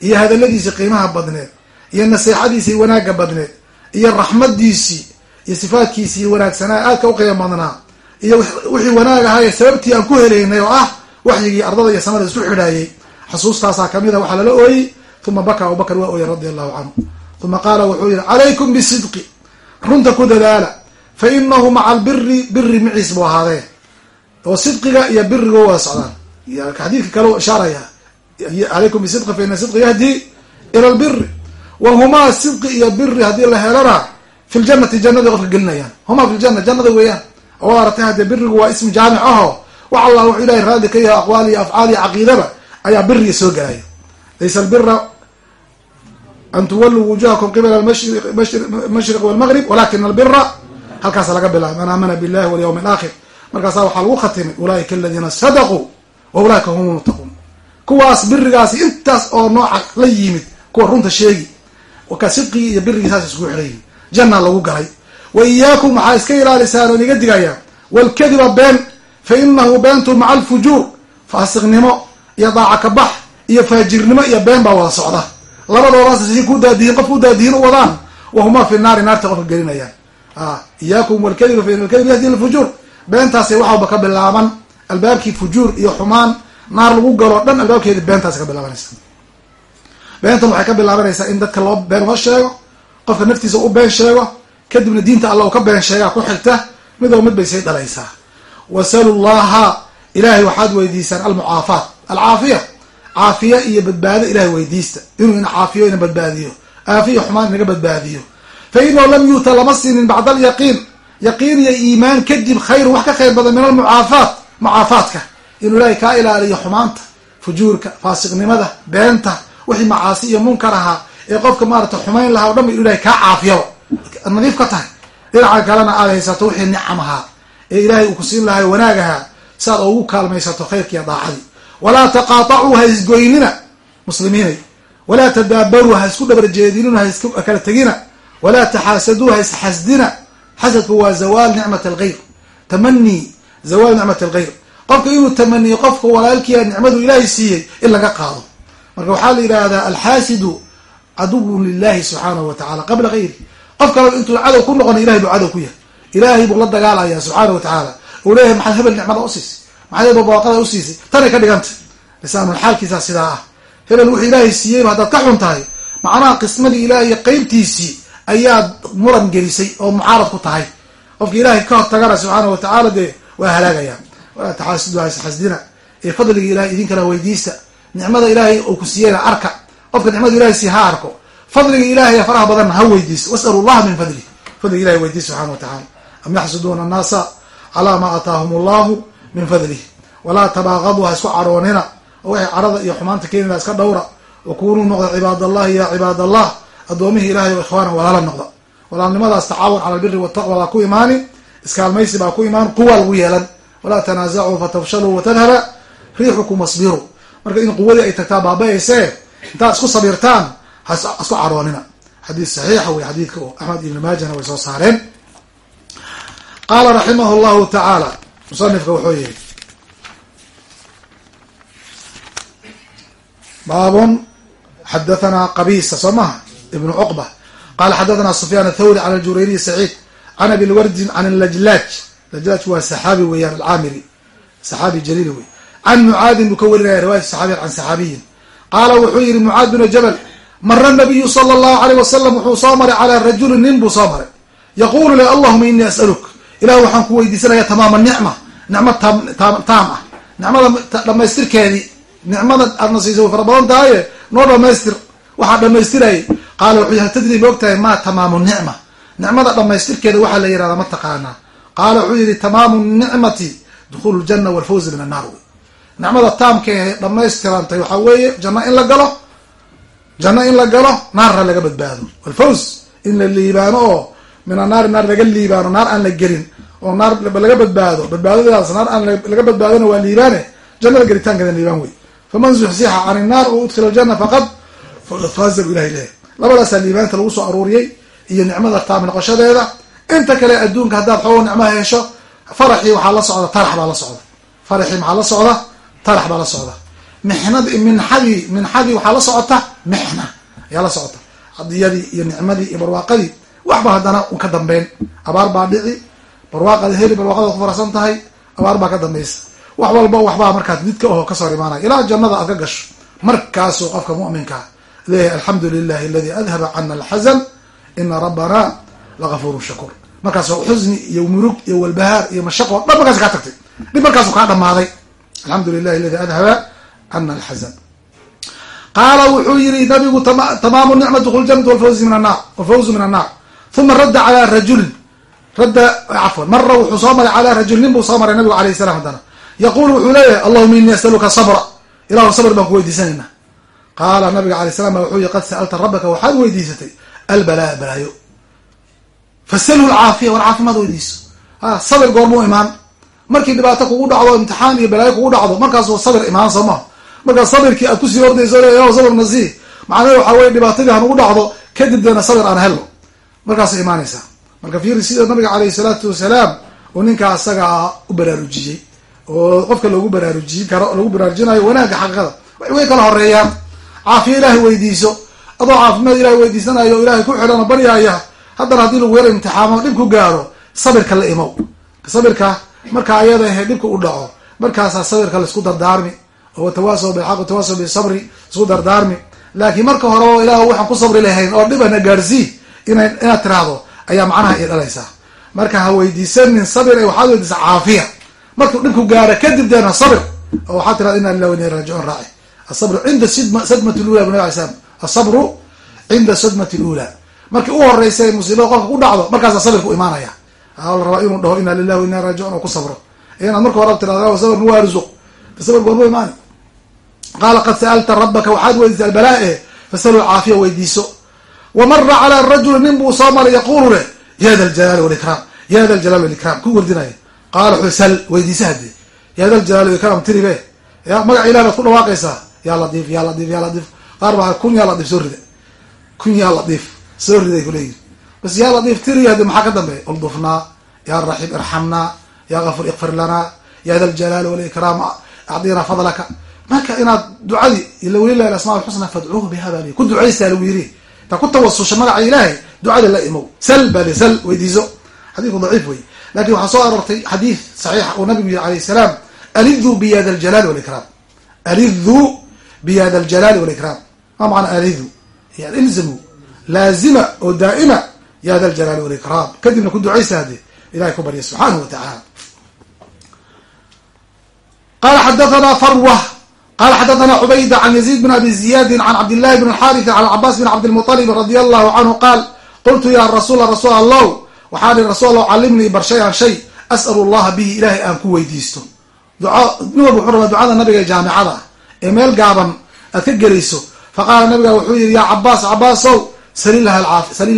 Iyo hadaladiisii qiimaha badneed iyo naseexadiisii wanaagga badneed iyo raxmadiisii iyo sifaadkiisii wanaagsanaa aadka u qiimo badnaa iyo wixii wanaag ahaye sababtii aan ku helaynay oo ah waxyigii ardada iyo samada isu xidhaayey. Xusuustaasaa ka mid a waxaa lala ooyey. Uma baka abubakar waa ooyey radia allahu canhu. Uma qaala wuxuu yihi calaykum bisidqi. Runta ku dadaala. Fa inahu maca albiri biri maciis buu ahaadee. Oo sidqiga iyo biriga wada socdaan. Xadiidka kale ishaaraya calaykum bisidqi fa ina sidqi yahdi ila lbiri wa humaa sidqi iyo biri haddii la helana fi ljanati jannada qofka gelinayaan. Humaa fi ljana jannada weeyaan. Oo aragtay haddee birigu waa ismi jaamic aho wax allah wuxuu ilahay raadi ka yahay aqwaal iyo afcaal iyo caqiidaba ayaa biriga soo gelaya laysa albira an tuwaluu wujuhakum qibala mashriq walmaqrib walakina albira halkaasa laga bilaabay. Man aamana billahi walyawm alaakhir markaasa waxaa lagu khatimay ulaika aladiina sadaquu wa ulaika hum lmuttaquun kuwaas birigaasi intaas oo nooca la yimid kuwa runta sheegi ka sidqigii iyo birigii saas iskugu xidhayihin janna lagu galay. Wa iyaakum waxaa iska ilaalisaan oon iga digaya walkadiba been fa inahu beentu maca alfujuur faasiqnimo iyo daaca kabax iyo faajirnimo iyo been baa wada socda labadoodaas si ku daadihin qof ku daadihin u wadaan wahumaa fi naari naarta qofka gelinayaan iyaakum walkadiba fa ina alkadib yahdi lfujuur beentaasay waxalba ka bilaaban albaabkii fujuur iyo xumaan naar lagu galo dhan albaabkeedi beentaasi ka bilaabanaysa beentan waxay ka bilaabanaysaa in dadka loo been loo sheego qofka naftiisa u been sheego kadibna diinta allah u ka been sheegaa ku xigta midoo mid bay say dhalaysaa wasalu llaha ilahay waxaad weydiisaan almucaafaat alcaafiya. Caafiya iyo badbaado ilahay weydiista. Inuu ina caafiyo ina badbaadiyo. Aafiya xumaan inaga badbaadiyo. Fa inahu lam yuuta lama siinin bacda alyaqiin yaqiin iyo iimaan kadib khayrun wax ka khayr badan min almucaafaat mucaafaadka. Inuu ilaahay kaa ilaaliyo xumaanta fujuurka faasiqnimada beenta wixii macaasi iyo munkar ahaa ee qofka maarata xumayn lahaa o dhan ba inu ilahay kaa caafiyaba nadiif ka tahay. Dhinaca kalena aad haysato wixii nicam ahaa ee ilaahay uu ku siin lahay wanaag ahaa si aad ugu kaalmaysato khayrkiiyo daacadii. Walaa taqaatacuu ha isgoynina muslimiinay. Walaa tadaabaruu ha isku dhabar jeedinina ha kala tegina. Walaa taxaasaduu ha isxasdina xasadku waa zawaal nicmat algayr tamanii zawaal nicmat algayr qofka inuu tamaniyo qofka walaalkiia nicmadu ilaahay siiyey in laga qaado. Marka waxaa la yidhaahdaa alxaasidu caduwun lilahi subxaanahu wa tacala qabla gayri qof kaleba intuu cadow ku noqona ilahay buu cadow ku yahay ilaahay buu la dagaalaya subxaana wa tacaala uu leeyahay maxaad hebel nicmada usiisay maxaad hebel barwaaqada usiisay tanay ka dhigantay. Lisaanul xaalkiisaa sidaa ah. Hebel wuxuu ilaahay siiyeyba haddaad ka xun tahay? Macnaha qismadii ilaahay qeybtiisii ayaad muran gelisay oo mucaarad ku tahay. Qofka ilaahay ka hortagana subxaana wa tacaala dee waa halaagaya. Walaa taxaasidu hasxasdina ee fadliga ilahay idinkana weydiista. Nicmada ilaahay uu ku siiyeyna arka. Qofka nicmada ilahay sii ha arko. Fadliga ilahay faraha badanna ha weydiiso. Wasalu llaha min fadlih fadliga ilahay weydiis subxana wa tacala am yaxsuduuna annaasa calaa maa aataahum allahu min fadlih walaa tabaaqaduu ha isku caroonina oo waxay carada iyo xumaanta keenina iska dhowra wakunuu noqda cibaad allahi ya cibaad allah addoomihii ilahay o ikhwaana walaala noqda walaalnimadaas tacaawun cala albiri wataqwa baa ku imaani iskaalmaysi baa ku imaan quwa lagu yeelan walaa tanaasacuu fatafshaluu watadhaba riixukum wasbiruu marka in quwadii ay tagtaa baaba-aysee intaad isku sabirtaan ha isku caroonina xadiis saxiixa wey xadiidka oo axmed ibni maajana way soo saareen qaala raximah llahu tacaala musanifka wuxuu yihi baabun xadahanaa qabiisa soo maha ibnu cuqba qala xadathana sufyaan athawri can aljurayriy saciid can abi lwardin can alajlaaj lajlaaj waa saxaabi weeyaan alcaamiri saxaabi jaliil wey can mucaadin buu ka warinaya riwayat saxaabiyan can saxaabiyin qaala wuxuu yihi mucaad binu jabal mara nabiyu sala allahu aleyh wasalam wuxuu soo maray calaa rajulin nin buu soo maray yaquulu le allahuma inii as'aluk ilah waxaan ku weydiisanaya tamaama nicma nicmo taam ah. Nicmada dhamaystirkeedii nicmada aadna siisa way fara badan tahaye noo dhamaystir waxaa dhamaystirayay qaala wuxuu hal tadri ma ogtahay maa tamaamu nicma? Nicmada dhamaystirkeeda waxaa la yihahdaa ma taqaanaa. Qaala wuxuu yihi tamaamu nicmati dukhulu ljana walfawzi min annaar nicmada taamka ee dhamaystirantay waxaa weeye janno in la galo janno in la galo naarna laga badbaado. Walfaws in la liibaano oo min annaari naar laga liibaano naar aan la gelin oo naar laga badbaado. Badbaadadaas naar aan laga badbaadona waa liibaane. Jannada gelitaankeeda liibaan wey. Faman zuxzixa can innaar u udkhila aljana faqad faaza bu ilahay leeyahy labadaasaa liibaanta lagu soo aruuriyey iyo nicmada taam noqoshadeeda inta kale adduunka haddaad xoogo nicmaha hesho faraxii waxaa la socda tarax baa la socda. Faraxii maxaa la socda? Tarax baa la socda. Mixnadi minxadii minxadii waxaa la socota? Mixna ayaa la socota. Hadiyadii iyo nicmadii iyo barwaaqadii waxba haddana un ka dambeyn abaar baa dhici barwaaqaad heli barwaaqadaad ku faraxsan tahay abaar baa ka dambaysa wax walba waxbaa markaas didka oho ka soo imaanaya. Ilaa jannada aad ka gasho markaasuu qofka mu'minkaa leeyahay alxamdu lilahi aladi adhaba cana alxasan ina rabbana lagafurun shakuur markaas xusni iyo murug iyo walbahaar iyo mashaqo dhan markaas kaa tagtay. Dhib markaasu kaa dhamaaday alxamdu lilahi aladi adhaba cana alxasan qaala wuxuu yihi nabigu tamaamu nicma dukul janat walfawzu min annar walfawzu min annar uma radda calaa rajulin radda cafwan mara wuxuu soo maray calaa rajul nin buu soo maray nabigu alayh salam haddana. yaqulu wuxuu leeyahay allahuma inii asaluka sabra ilahu sabr baan ku weydiisanayna qaala nabiga alay salam wuxuu yihi qad sa'alta rabbaka waxaad weydiisatay albalaa balaayo fasalhu lcaafiya war caafimaad weydiiso ha sabir goormuu imaan markii dhibaato kugu dhacdo imtixaan iyo balaayo kugu dhacdo markaasuu sabir imaan soo maha markaas sabirkii aad ku sii ordayso le sabr nasii macnahe waxaa weye dhibaatadii dhacdo kadib deena sabir aan helno markaasay imaanaysaa. Marka fiiri sida nabiga caleyhi salaatu wasalaam uu ninkaa asagaa u baraarujiyey oo qofka loogu baraarujin karo lagu baraarujinayo wanaagga xaqiiqada. Way kala horeeyaan caafiya ilaahay weydiiso. Adoo caafimaad ilahay weydiisanayo o ilahay ku xidhan oo baryaaya haddana haddii lagu yaro imtixaamo dhib ku gaaro sabirka la imow. Sabirka marka ayada ahe dhibka u dhaco. Markaasaa sabirka la isku dardaarmi oo watawaasaw bilxaq watawaasaw bisabri isku dardaarmi. Laakiin marka hore oo ilaah waxaan ku sabri lahayn oo dhibana gaarsii ina inaad tiraahdo ayaa macnaha i dhalaysaa marka ha weydiisanin sabir ee waxaad weydiisa caafiya. Markuu dhibku gaaro kadib deena sabir. Oo waxaad tirahda ina lilah wa ina raajicuun raaci. Asabru cinda sadmat lula bu nab alay slam asabru cinda sadmati lula markii u horeysa ee musiibada qofka ku dhacdo markaasa sabirku imaanaya. La rabaa inuu dhaho ina lilah wa ina raajicuun oo ku sabro. Inaad marka hore tirahda sabr nuwa arzuq sabir goormu imaani. Qaala qad sa'alta rabbaka waxaad weydiisa albalaa e fasalu caafiya weydiiso wamara calaa rajuli nin buu soo maray yaqulu leh ya da ljalaali walikraam ya da ljalaali walikram ku wardinaya. Qaala wuxuu sal weydiisa hadee ya da ljalaali walikram tiribe ya magaca ilah baad ku dhawaaqaysaa. Ya ladiif ya ladiif ya ladiif qaar baa kun yaa ladiif soo rida. Kun yaa ladiif soo riday kuleeyihi bas yaa ladiif tiri hade maxaa ka dambeeya uldufnaa ya raxiim irxamnaa ya gafur ikfir lanaa ya da ljalaali walikraam acdinaa fadlaka. Marka inaad ducadii ila welilahi asmaa alxusna fadcuuhu biha baa ku ducaysaa lagu yiri taa ku tawasusha magaca ilaahay ducada la imow sal baa li sal weydiiso. Xadiidku daciif wey laakiin waxaa soo aroortay xadiid saxiixa uu nabigu yihi alayh salaam aliduu biya da ljalaali walikram aliduu biya da ljalaali walikram ma macna alidu yani ilzamu laazima oo daa'ima ya da ljalaali walikram kadibna ku ducaysa hade ilahay ku barya subxaanahu wa tacaala qala xadathana qala xadathana cubayda can yaziid bn abi ziyadi can cabdillahi bn xarith can cabaas bn cabdilmuطalib radi allahu canhu qaal qultu ya rasuula rasuul allah waxaan ihi rasul allah calimnii bar shay-an shay as'alu llaha bihi ilahay aan ku weydiisto duco nin walba wuxuu rabaa ducada nabiga ee jaamicada ah ee meel gaaban aad ka gelayso faqaala nabiga wuxuu yihi ya cabaas cabaasow sali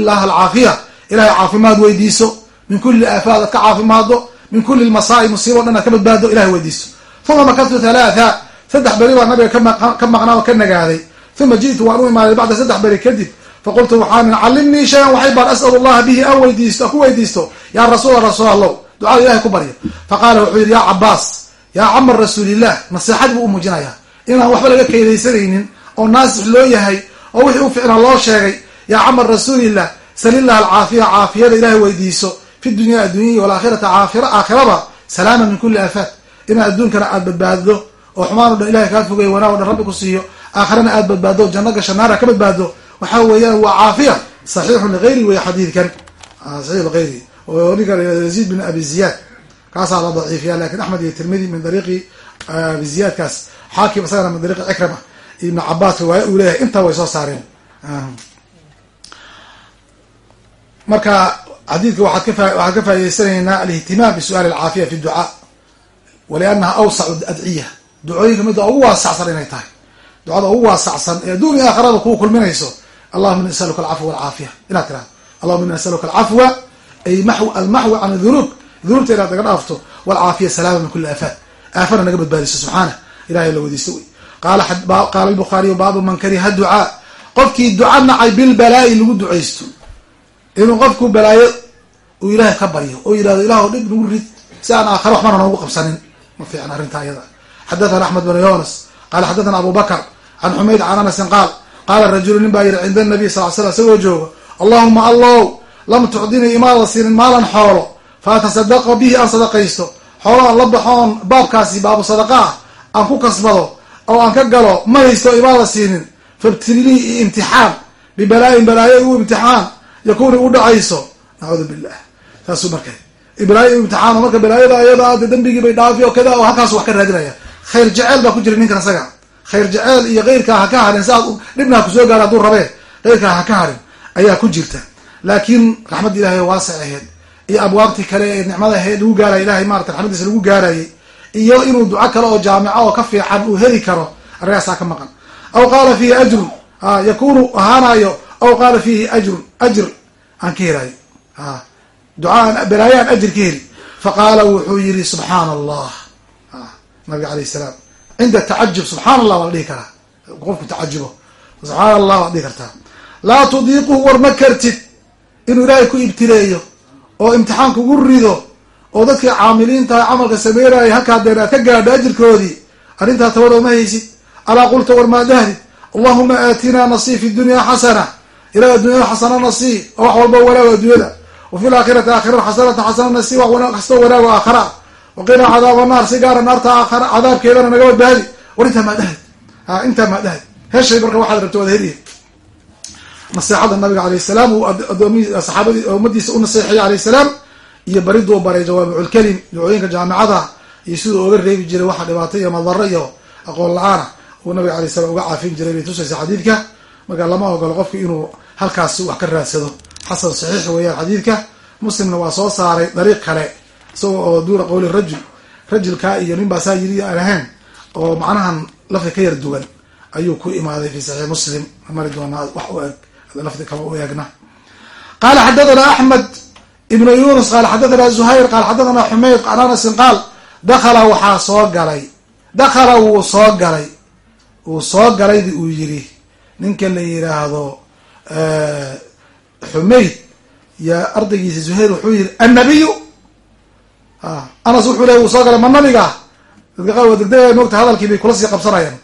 llaha alcaafiya ilahay caafimaad weydiiso min kuli aafaad aad ka caafimaado min kuli lmasaa'i musiibo dhan aad ka badbaado ilahay weydiiso uma makadtu halaatha saddex beri baa nabiga ka maqnaa oo ka nagaaday. Uma ji'tu waan u imaaday bacda saddex beri kadib. Faqultu waxaan calimnii shayan waxay baan as'al allaha bihi an weydiisto ku weydiisto. Yaa rasuula rasuul allow ducada ilahay ku baryo faqaala wuxuu yihi ya cabaas yaa camar rasuulillah naseexadii buu u muujinayaa. Inaan waxba laga kaydaysanaynin oo naasix loo yahay oo wixii u ficnaa loo sheegay. Yaa camar rasuulillah salilah alcaafiya caafiyada ilahay weydiiso. Fi dunya addunyai walaakhirata aakhiraba salaama min kuli aafaat inaa adduunkana aad badbaaddo oo xumaan o dhan ilahay kaa fogay wanaag o dhan rabbi ku siiyo. Aakhirana aad badbaaddo janno gasha naara ka badbaado. Waxaa weeyaan waa caafiya. Saxiixun ligayri wey xadiidkan saxiix ligayri oo ninka yaziid bin abi ziyaad. Kaasaa la daciifiya laakiin axmed iyo tirmidi min dariiqi abi ziyaadkaas. Xaakim isagana min dariiqi cikrama ibn cabaas riwaaya uu leeyahay intaa way soo saareen. Marka xadiidka waxaad ka waxaan ka faa'idaysanaynaa alihtimaam bisu'aali alcaafiya fi ducaa. Waliannaha awsacu adciya ducooyinka midda ugu waasacsan inay tahay. Ducada ugu waasacsan ee adduun iyo aakhirada kuu kulminayso allahuma ini asaluka alcafwa walcaafiya inaad tirahdo allahuma ini asaluka alcafwa ay almaxwi can dunuub dunuubta inaad naga dhaafto walcaafiya salaama min kuli aafaat aafana naga badbaadiso subxaana. Ilahay la weydiisto wey qaala albukhaariyu baabu man kariha ducaa qofkii duca nacay bilbalaa'i lagu ducaysto inuu qofku balaayo uu ilaahay ka baryo oo yihahdo ilah dhib nagu rid si aan aakhare waxbana noogu qabsanin. Ma fiican arrinta ayada xadathana axmed bn yunas qala xadathana abu bakr can xumayd can anasin qaal qaala rajulu nin baa yihi cinda nabiy sal slam isagoo joogo allahuma allow lam tucdinii imaada siinin maalan xoolo fa atasadaqa bihi aan sadaqaysto xoolo aan la baxoon baabkaasi baabu sadaqa ah aan ku kasbado oo aan ka galo ma haysto imaada siinin fabtilii i imtixaan bibalaayin balaayo igu imtixaan yakuni u dhacayso nacuudu billah saasuu marka balaayo imtixaan marka balaayada ayada de dambigii bay dhaafi oo kada oo halkaasu wax ka raadinaya khayr jeceel baa ku jira ninkan isaga khayr jeceel iyo keyrkaa ha ka harin si aad dhibnaa ku soo gaara hadduu rabee keyrkaa ha ka harin ayaa ku jirta. Laakiin raxmadda ilahay waasic aheyd iyo abwaabtii kale ee nicmada aheyd lagu gaaraya ilahay maarata raxmadiisa lagu gaarayay iyo inuu duco kale oo jaamico oo ka fiican uu heli karo argaasaa ka maqan. Aw qaala fiihi ajrun yakunu ahaanayo aw qaala fiihi ajrun ajr aan ka helayo. Ducaan balaayo aan ajir ka heli. Faqaala wuxuu yihi subxaana allah nabiga alayh salaam. Cinda tacajub subxaan allah waa la dhihi karaa. Qofku tacajubo subxaana allah waad dhihi kartaa. Laa tudiiqu war ma kartid. Inuu ilaahay ku ibtileeyo oo imtixaan kugu rido oo dadkii caamiliintaha camalka sameynaya halkaa deen aad ka gaadho ajirkoodii arrintaa tabadoo ma haysid. Alaa qulta war maa dhahdid allahuma aatinaa nasii fi dunya xasana. Ilaah addunyada xasana nasii oo wax walba wanaago addunyada wa fi laakhirati aakhirada xasanata xasana nasii wax kastoo wanaago aakhara waqinaa cadaaba naar si gaara naarta cadaabkeedana naga badbaadi war intaa maa dhahad a intaa maa dhahad heshay marka waxaad rabto waad heliya naseexada nabiga alayh salaam uu adoomi saxaabadii ummadiisa u naseexeeyey alayh salaam iyo bariduu baray jawaamiculkelim ducooyinka jaamicada iyo siduu oga reebi jiray waxa dhibaato iyo madaro iyo aqoon la'aana uu nabiga alay salam uga caafin jiray bay tusaysa xadiidka marka lama ogolo qofku inuu halkaas wax ka raadsado xasan saxiix weeyaan xadiidka muslimna waa soo saaray dariiq kale isaga oo duura qowli rajul rajulkaa iyo nin baasaa yiri aan ahayn oo macnahan lafdi ka yar duwan ayuu ku imaaday fi saxiix muslim. Mari doonaa wax u eg lafdi kama u eegna. Qaala xadathana axmed ibnu yunus qaala xadathana zuhayr qaala xadathana xumayd can anasin qaal dakhala waxaa soo galay dakhala wuu soo galay wuu soo galaydi uu yiri ninka la yiraahdo xumayd yaa ardaygiisa zuhayr wuxuu yihi annabiyu anas wuxuu leey wuu soo galay ma nabiga? Dadka qaar waa degdega moogta hadalkii bay kula sii qabsanayaan.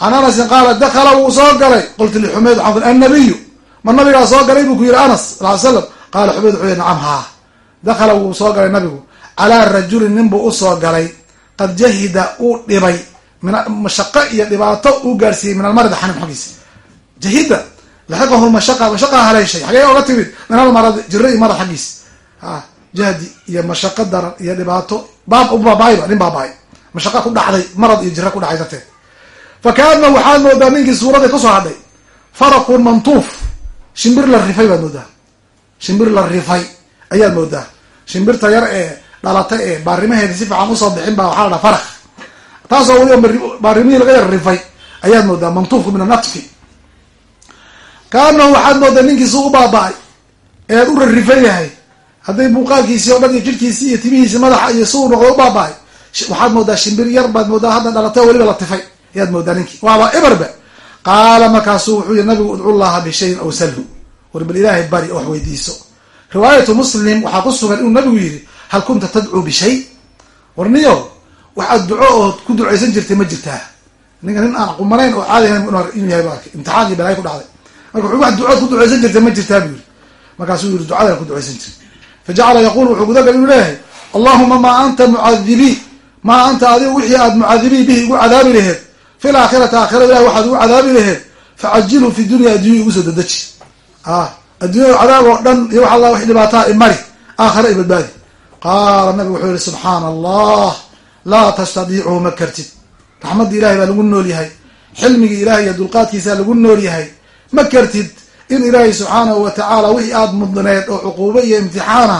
Can anasin qaala dakala wuu soo galay. Qultu lixumayd waxaan annabiyu ma nabigaa soo galay? Buu ku yihi anas sal slam qaala xumayd wuxuu yihi nacam haa dakala wuu soo galay nabigu. Calaa rajulin nin buu u soo galay. Qad jahida uu dhibay. Min mashaqo iyo dhibaato uu gaarsiiyey min almarad xanuun xaggiisa jahida? Laxiqahu lmashaqa mashaqa haleeshay xagee oga timid? Min almarad jiro iyo marad xaggiis jahdi iyo mashaqo daran iyo dhibaato. Baab u baaba-ayba nin baaba-ay mashaqa ku dhacday marad iyo jiro ku dhacay darteed. Fa kaana waxaad moodaa ninkii suurada ku soo hadhay farakun mantuuf. Shimbir la rifay baad moodaa. Shimbir la rifay ayaad moodaa. Shimbirta yar ee dhalata ee baarimaheeda si fiican u soo bixin baa waxaa la dhaha farak. Taasoo weliba baarimihii laga yar rifay ayaad moodaa mantuufku min anatfi kaanahu waxaad moodaa ninkiisi u baaba-ay eed u rarifan yahay hadday muuqaalkiisii o dhan iyo jirhkiisii iyo timihiisi madaxa iyo si uu noqdo u baaba-ay. Waxaad moodaa shimbir yar baad moodaa hadda dhalatay oo weliba la tifay. Ayaad moodaa ninkii. Waaba ibarba qaala markaasuu wuxuu yihi nabigu udcu llaha bishayin aw salhu. War bal ilaahay bari oo wax weydiiso. Riwaayatu muslim waxaa ku sugan inuu nabigu yihi hal kunta tadcuu bishay war niyo waxaad duco ood ku ducaysan jirtay ma jirtaa. Ninka nin aan qumanayn oo caadi inuu yahay arkay. Imtixaan iyo balaayo ku dhacday. Marka wax ducood ku duceysan jirtay ma jirtaa buu yiri markaasuu yiri ducada ku duceysan jirtay fa jacala yaqul wuxuu gudagal inuu leeyahay allahuma maa anta mucadibii maa anta adigu wixii aad mucadibii bihi igu cadaabi laheed fi laakhirati aakhira ilahi waxaad ugu cadaabi laheed facajilhu fi dunya addunya igu soo dadeji ah adduunyada cadaab oo dhan iyo wax alla wax dhibaataa imari aakhira i badbaadi qaala nabigu wuxuu yihi subxaana allah laa tastadiichu ma kartid raxmadda ilahay baa lagu nool yahay xilmigii ilahay iyo dulqaadkiisa lagu nool yahay ma kartid in ilaahay subxaanahu wa tacaala wixii aada mudneed oo cuquubo iyo imtixaana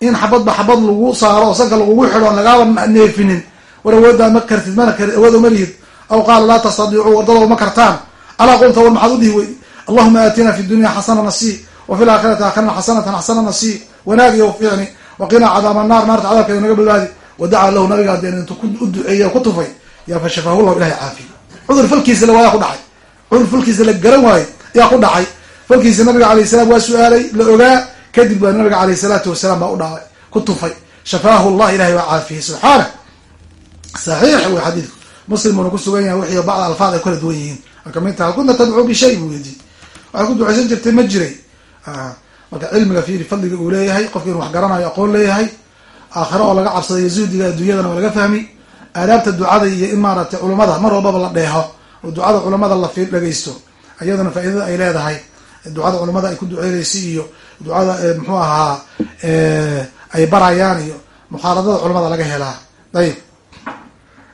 in xabadba xabad lagu saaro oo sanka lagugu xidho on lagaaba neefinin. War awoodaa ma kartid mana kar awood ma lihid. Aw qaala laa tastadiicu wardadoo ma kartaan. Alaa qulta war maxaad udhihi wey? Allahuma aatina fi dunya xasana nasii wa fi laakhirati aakhirana xasanatan xasana nasii wanaagiy ficni waqinaa cadaaba naar naarta cadaabkeeda naga badbaadi wadacaa lahu nabiga adeen intu u duceeya ku tufay yaa fa shafaahu llahu ilahay caafiy cudur falkiisa la waayaa ku dhacay. Cudur falkiisa la garan waayo yaa ku dhacay falkiisa nabiga alayh salaam waa su'aalay la ogaa kadib baa nabiga aleyh salaatu wasalaam baa u dhacay ku tufay shafaahu llah ilahay waa caafiyey subxaana saxiix wey xadiidku muslim uuna kusugan yahay wixii bacd alfaad ay kala duwan yihiin. Kamid tahay kunta tadcuu bishay buu weydiy waxay ku duceysan jirtay ma jiray. Marka cilmiga fiiri fadliga uu leeyahay qofki inu wax garanayo aqoon leeyahay aakhiro oo laga cabsaday zuhdiga adduunyadana waa laga fahmi. Aadaabta ducada iyo in maaragtay culamada mar walbaba la dheeho oo ducada culamada la fi dhageysto iyadana faaidada ay leedahay ducada culamada ay ku duceynaysa iyo ducada muxuu ahaa ay barayaan iyo muxaaradada culamada laga helaa. Ayib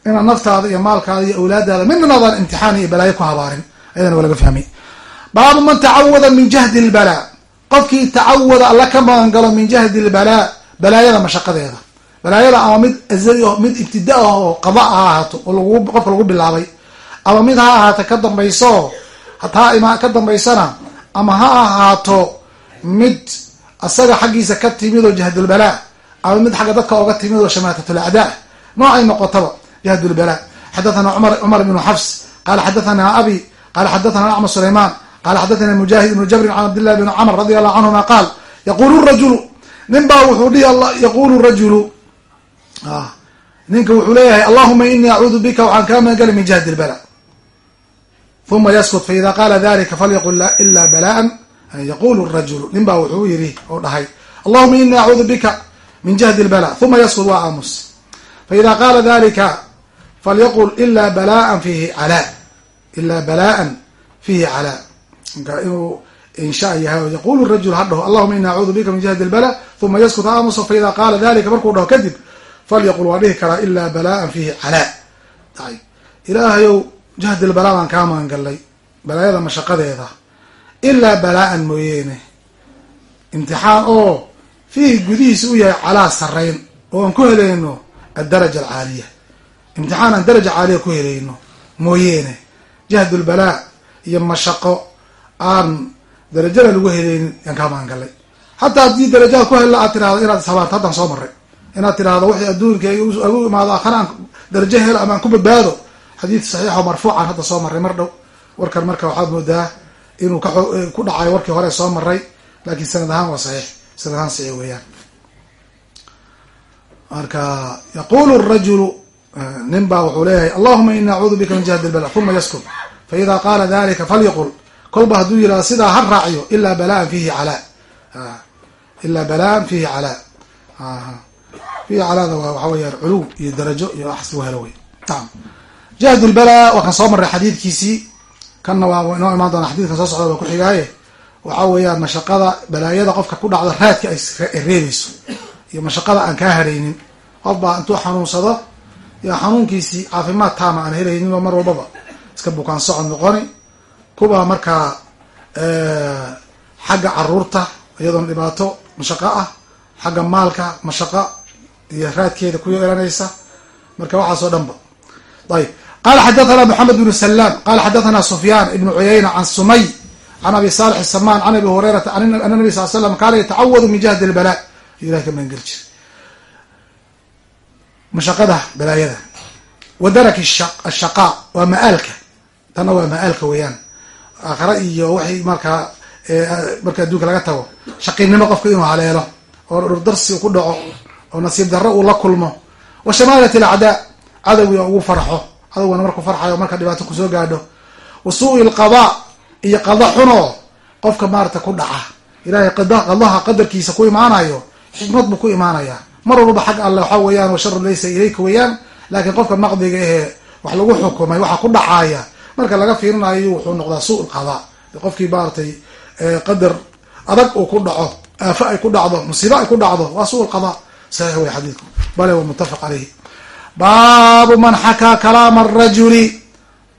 inaad naftaada iyo maalkaada iyo awlaadaada midnaadan imtixaan iyo balaayo ku habaarin. Ayadana waa laga fahmay baabu man tacawada min jahdi lbalaa qofkii tacawada alla ka magangalo min jahdi lbalaa balaayada mashaqadeeda. Balaayada ama mid azali o mid ibtida ah oo qada ha ahaato oo qofka lagu bilaabay ama mid ha ahaato ka dambayso hataa ka dambaysana ama ha ahaato mid asaga xaggiisa ka timid oo jahdulbalaa ama mid xagga dadka oga timid oo shamaatatl acdaa noocay noqotaba jahdulbalaa xadathana cumar ibnu xafs qala xadathana abi qala xadathana acma sulayman qala xadathana mujahid ibnu jabrin can cabdillahi bn camr radi allahu canhuma qaal yaqulu rajulu nin baa wuxuu dhihi yaqulu rajulu ninka wuxuu leeyahay allahuma inii acuudu bika waxaan kaa magangala min jahdi lbala uma yaskut faida qaala dalika falyaqul ila balaan yaqulu rajulu nin baa wuxuu yiri oo dhahay allahuma inii acuudu bika min jahdi lbala uma yaskut waa aamus faida qaala dalika falyaqul ila balaan fihi calaa ila balaan fihi calaa marka inuu insha yahay oo yaqulu rajul ha dhaho allahuma ini acuudu bika min jahdi lbala uma yaskut aamuso faida qaala dalika markuu dhaho kadib falyaqul waa dhihi karaa ilaa balaan fihi calaa ilaahayow jahdil balaa baan kaa magangallay balaayada mashaqadeeda. Ilaa balaa-an mooyeene. Imtixaan oo fiihi gudihiisa u yahay calaa sarayn oo aan ku helayno addaraja alcaaliya. Imtixaan aan daraja caaliya ku helayno mooyeene. Jahdulbalaa iyo mashaqo aan darajada lagu helaynin yaan kaa magangallay hataa haddii darajaad ku hella aad tirahdo inaad ishabaarto haddaan soo maray inaad tirahdo wixii adduunka agu imaado aakhara aan darajo helo ama aan ku badbaado xadiid saxiixo marfuucan hadda soo marray mar dhow. Warkan marka waxaad moodaa inuu ku dhacayo warkii hore soo maray laakiin sanad ahaan waa saxiix. Sanad ahaan saxiix weeyaan. Marka yaqulu rajulu nin baa wuxuu leeyahay allahuma ini acuudu bika min jahdi lbala uma yaskut faida qaala dalika falyaqul. Kolba hadduu yihahdo sidaa ha raaciyo ilaa balaan fihi calaa. Ilaa balaan fihi calaa. Fihi calaada waa waxa weeyaan culuw iyo darajo iyo axs lagu helo wey naam jahd waa kan soo marray xadiidkiisii. Kanna waa inoo imaan doona xadidkan soo socda waa ku xigaaye. Waxa weeyaan mashaqada balaayada qofka ku dhacda raadka ay reebayso iyo mashaqada aan kaa haraynin. Qof baa intuu xanuunsado yaa xanuunkiisii caafimaad taama aan helaynin oo mar walbaba iska bukaan socod noqoni. Kuwa markaa xagga carruurta iyadoona dhibaato mashaqo ah xagga maalka mashaqo iyo raadkeeda ku yeelanaysa. Marka waxaasoo dhan ba. Ayb qala xadathana moxamed bnu salaam qala xadathana sufyaan ibnu cuyayna can sumay can abi salix samaan can abi hurayrata ana nabi sal slam kaana yatacawadu min jahdi lbalaa ilahay ka magangeli jira mashaqada balaayada wa daraki ashaqaa waa ma-aalka tanna waa ma-aalka weeyaan aakhara iyo waxay markaa marka adduunka laga tago shaqinnimo qofka inuu haleelo oo dhurdarsi ku dhaco oo nasiib darro uu la kulmo wa shamaalat alacdaa cadowga ugu farxo aduguna markuu farxayo marka dhibaato ku soo gaadho wa suu-i iyo qada xunoo qofka maarata ku dhaca. Ilahay qadaha qadarkiisa ku imaanayo xikmad buu ku imaanayaa mar walba xag alle waxaa weeyaan washaru laysa ilayka weeyaan laakiin qofka maqdiga ahee wax lagu xukumay waxa ku dhacaaya marka laga fiirinayo wuxuu noqdaa suu lqadaa qofkii maaratay qadar adag uu ku dhaco aafo ay ku dhacdo musiibo ay ku dhacdo waa suu lqadaa saxiix wey xadiidku bale waa muttafaq caleyhi baabu man xakaa kalaama arajuli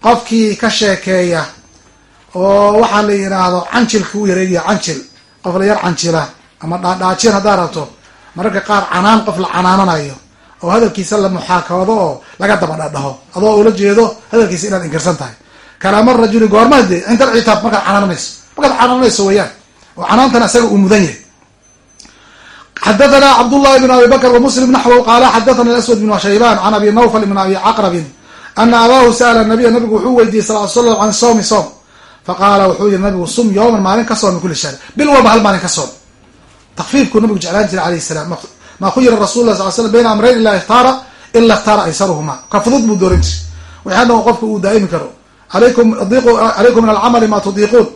qofkii ka sheekeeya oo waxaa la yidhaahdo cancilka u yareegiya cancil. Qof la yar cancila ama dhaadhaajin haddaa rabto mararka qaar canaan qof la canaananayo oo hadalkiisa la muxaakawado oo laga daba dhadhaho. Adoo ula jeedo hadalkiisa inaad inkirsan tahay. Kalaama rajuli goormaa dee cinda alcitaab markaad canaananayso. Markaad canaananayso weeyaan oo canaantana isaga uu mudan yahay xadathana cabdullahi bn abi bakr wamuslim naxwu qaala xadathana aswad bn shaybaan can abi nawfal bn abi caqrabin ana abaahu sa'la nabiya nabigu wuxuu weydiiyey sal slam can soomi soom faqaala wuxuu yihi nabigu sum yowman maalin ka soom min kuli shahr bil walba hal maalin ka soom takfiifkuu nabigu jeclaan jiray alayh salam maa khuyira rasul lah sal slam bayna amrayn ila ikhtaara ila ikhtaara aysaruhuma ka fudud buu dooran jiray waxaana qofka uu daa'imi karo alaykum min alcamali maa tudiiquun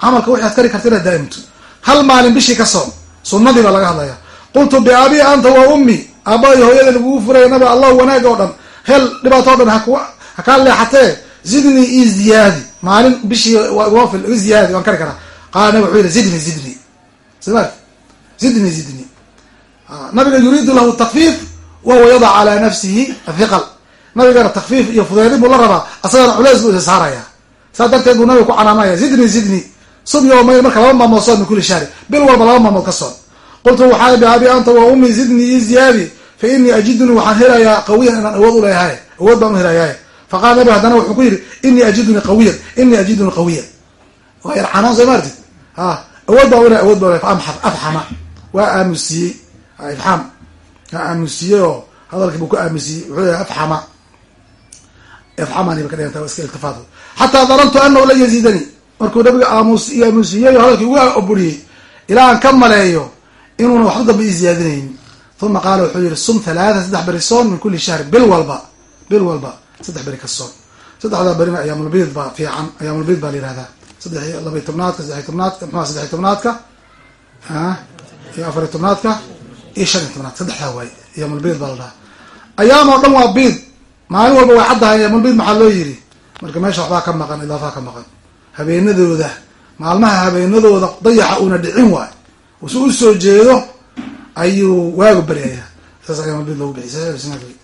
camalka waxaad kari karta daa'imto hal maalin bishii ka soom sunnadii baa laga hadlaya qultu biabi anta wa ummi. Aabbayo hooyada lagugu furaya nabi allah wanaag oo dhan. Hel dhibaato o dhan ha kaa leexatee zidnii i ziyaadi. Maalin bishii wafil i ziyaadi waan kari karaa. Qaala nabig wuxuu yihi zidni zidni. Sma zidni zidni. Nabiga yuriidu lahu takfiif wahuwa yadac calaa nafsihi athiqal nabigana takfiif iyo fudeydin buu la rabaa asagana culeys buu isa saaraya saas darteed buu nabiga ku canaanaya zidni zidni. Sum yowmayn marka laba maalmood soon min kuli shahri bil walba laba maalmood ka soon qultu waxaa biabi anta wa ummi zidni i ziyaadi fa inii ajidunii waxaan helayaa qawiyan inaan awood u leeyahay awood baan u helayahay faqala nabig haddana wuxuu ku yidhi inii ajidunii qawiyan inii ajidunii qawiyan. Waa yar canaan soo maartid ha awood baan u lehay awood baan faamxaf afxama waa aamusiyey ifxaam waa aamusiyey oo hadalkii buu ku aamusiyey wuxuu lehay afxama afxamani ba ka dhiganta iska iltifaat xataa danantu anahu lan yaziidanii. Markuu nabiga aamus aamusiyey oo hadalkii ugu oburiyey ilaa ka maleeyo inuuna waxba dambe ii ziyaadinaynin uma qaala wuxuu yihi sum halaata saddex beri soon min kuli shahri bil walba bil walba saddex beri ka soon. Saddexdaa berina ayaamulbiid baa fiican ayaamulbiid baa la yihahdaa saddex iyo labaiy tobnaadka saddexiy tobnaadka muxua saddexiy tobnaadka? Iyo afariy tobnaadka? Iyo shan iyo tobnaadka saddexdaa waay. Ayaamulbiid baa la dhahaa ayaam dhan waa biid. Maalin walba way caddahay ayaamulbiid maxaa loo yiri marka meesha waxbaa ka maqan idaafaha ka maqan. Habeenadooda maalmaha habeenadooda dayaxa uuna dhicin waay su u soo jeedo ayuu waagu baryaya saas ayaamulbiid lagu bixiy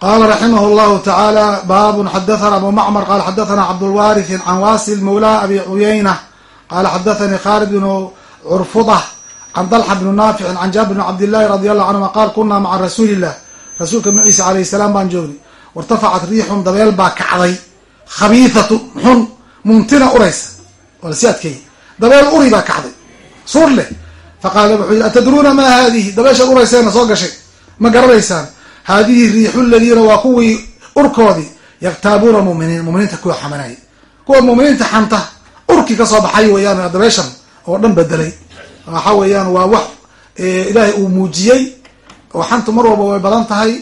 qala raximah llahu tacaala baabun xadathana abu macmar qala xadathana cabdulwarithin can wasil mawla abi cuyayna qala xadathanii khalid bnu curfudah can dalxa bni naaficin can jaabir bni cabdillahi radi allahu canhuma qaal kuna maca rasuuli illah rasuulka maciisa alayh salaam baan joognay wairtafacat riixun dabeel baa kacday. Khabiithatu xun muntina uraysa waa lasi adkeeyey dabeel uri baa kacday. Suur leh. Faqaala wuxuu yihi atadruuna ma hadihi dabeeshaad urayseena soo gashay. Ma garanaysaan haadihi riixu ladiina waa kuwii urkoodii yaktaabuuna muminiin. Muminiinta kuwa xamanayay kuwa muminiinta xanta urkii ka soo baxay weeyaan dabeeshan oo dhan bedelay waxa weeyaan waa wax ilaahay uu muujiyey oo xantu mar walba way badan tahay.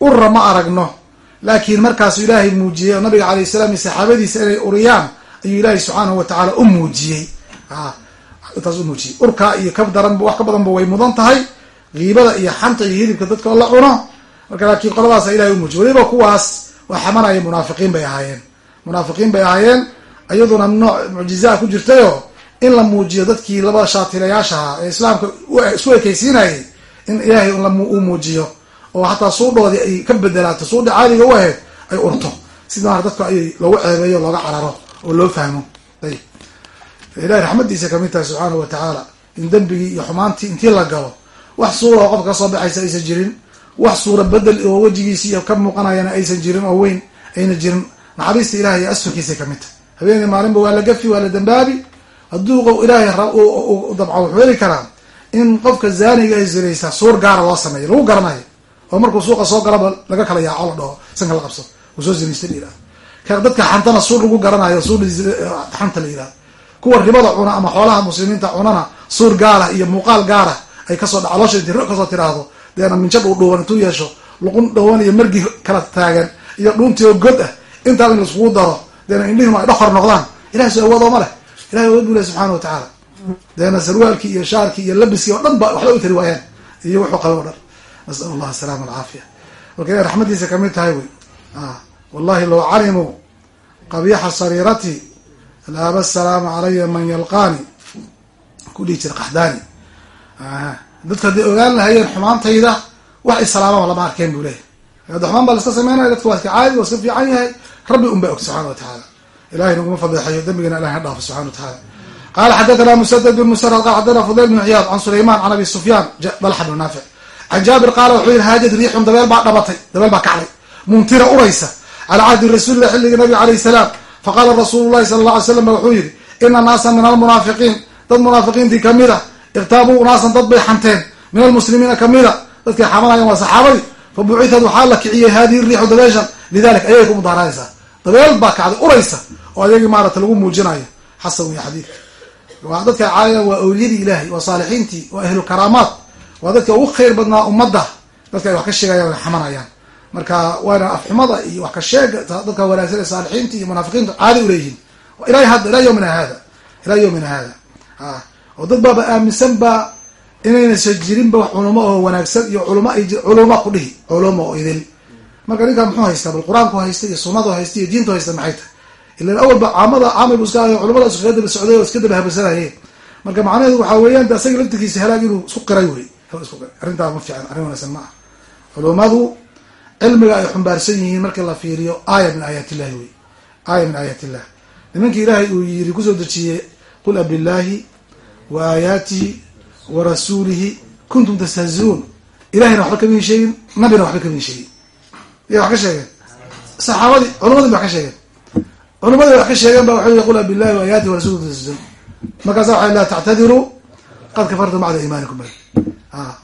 Urra ma aragno laakiin markaasuu ilaahay muujiyey oo nabiga alayh salaam iyo saxaabadiisa inay uriyaan ayuu ilaahay subxaanahu watacaala u muujiyey. Intaas u muujiyey. Urkaa iyo ka daran wax ka badanba way mudan tahay. Kiibada iyo xanta iyo hilibka dadka la cuno. Marka laakiin qoladaasa ilahay u muujiy weliba kuwaas waa xamanaya munaafiqiin bay ahaayeen. Munaafiqiin bay ahaayeen. Iyaduna nooc mucjizaa ku jirtayoo in la muujiyo dadkii labada shaatilayaashaha ee islaamka isku ekaysiinayay in ilaahay uu muujiyo. Oo hataa suudhoodii ay ka bedelaato suudha caadiga u ahayd ay urto sida mar dadku ay loogu ceebeeyo looga cararo oo loo fahmo. Ayib ilahay raxmadiisa ka mid tahay subxaanahu wa tacaala. In dembigii iyo xumaantii intii la galo wax suura oo qofka ka soo baxaysa aysan jirin. Wax suura bedel oo wejigiisi ka muuqanayana aysan jirin oo weyn ayna jirin. Naxariista ilahay iyo asfarkiisay ka mid tahay habeenii maalinba waa la gafi waa la dambaabi. Hadduu ilaahay dabco wuxuu heli karaa in qofka zaaniga ay zinaysa suur gaara loo sameeyo lagu garanayo. Oo markuu suuqa soo galaba laga kala yaaco la dhaho sanka la qabso. Uu soo zinaysta ka dadka xantana suur lagu garanayo suur xanta la yihahdo kuwa ribada cuna ama xoolaha muslimiinta cunana suur gaara iyo muuqaal gaara ay ka soo dha caloosha inti ro ka soo tiraahdo deena minjo dhuudhuuban intuu yeesho luqun dhawan iyo margi kala taagan iyo dhuuntii oo god ah. Intaaba in laiskugu daro deena indhihima ay dhokor noqdaan. Ilahay soo awoodoo leh. Ilahay buu leh subxaana wa tacaala. Deena sarwaalkii iyo shaarkii iyo labiskii oo dhan ba waxba u tari waayaan iyo wuxuu qaba o dhan nasal allah asalaama alcaafiya marka ilahay raxmadiisa ka mid tahay wey wallahi low calimuu qabiixa sariirati laaba asalaama calaya man yalqaani. Ku dhihi jira qaxdaani. Dadka hadday ogaan lahayeen xumaantayda wax isalaamaba lama arkeen buu leeyahy hadda xumaan baa la iska dadka waa iska caadi waa iska fiican yahay rabbi un og subxana wa tacaala. Ilahay naguma fadeexeeyo dambigana ilahay ha dhaafo subxana wa tacaala. Qala xadathana musadad bn musarad qala xadathana fudayl bn ciyaad can sulayman can abi sufyaan dalxa bn naafic can jaabir qaala wuxuu yihi haajad riixun dabeel baa dhabatay dabeel baa kacday. Muntira uraysa calaa cahdi rasuulilah xilligii nabiga alayh salaam faqaala rasuulu llahi sala alla alay slam wuxuu yihi ina naasa min almunaafiqiin dad munaafiqiintii ka mid a iqtaabuu naasan dad bay xanteen min almuslimiina kamida dadkay xamanayaan waa saxaabadii fa bucithad waxaa la kiciyey hadihi riixu dabeeshan lidalik ayay ku mudaaraanaysaa dabeel baa kacday uraysa oo ayagii maarata lagu muujinayo xasan iyo xadiidka waa dadka caaya waa awliyadii ilaahay waa saalixiintii waa ahlu karaamaat waa dadka ugu khayr badnaa ummadda dadka ay wax ka sheegayaan way xamanayaan marka waana afxumada iyo wax ka sheega dadka wanaagsan ee saalixiinta iyo munaafiqiinta caadi uleeyihiin ilaa ilaa yawmina hada ilaa yawmina hada a oo dad baaba aaminsan ba inaynasa jirinba wax culamo oo wanaagsan iyo culama culuma ku dhihi culamo oo idil marka ninkaa muxuu haystaa bal qur'aanku haysta iyo sunadu haysta iyo diintu haysta maxay tahay? Ilan awalba caamada caamil bu iska ahay culamada iskaga daba socday oo iska daba habasanayeen marka macnaheedu waxaa weeyaan de asaga laftirkiisa halaag inuu isku qiray wey. Arrintaa ma fiican arrin wanaagsan ma ah culumadu cilmiga ay xumbaarsan yihiin markii la fiiriyo aaya min aayaat illahi wey aaya min aayaat illah nimankii ilaahay uu yiri ku soo dejiyey qul abillahi wa aayaatihi wa rasuulihi kuntum tastahziuun. Ilahayna waxba kamiin sheegin nabina waxba kamiin sheegin. Ya wax ka sheegeen? Saxaabadii culamadii ba wax ka sheegeen. Culimadii wax ka sheegeen ba waxay qul abillahi wa aayaatihi wa rasulihi tastahziuun. Markaasa waxay la tactadiruu qad kafartum bacda iimaanikum.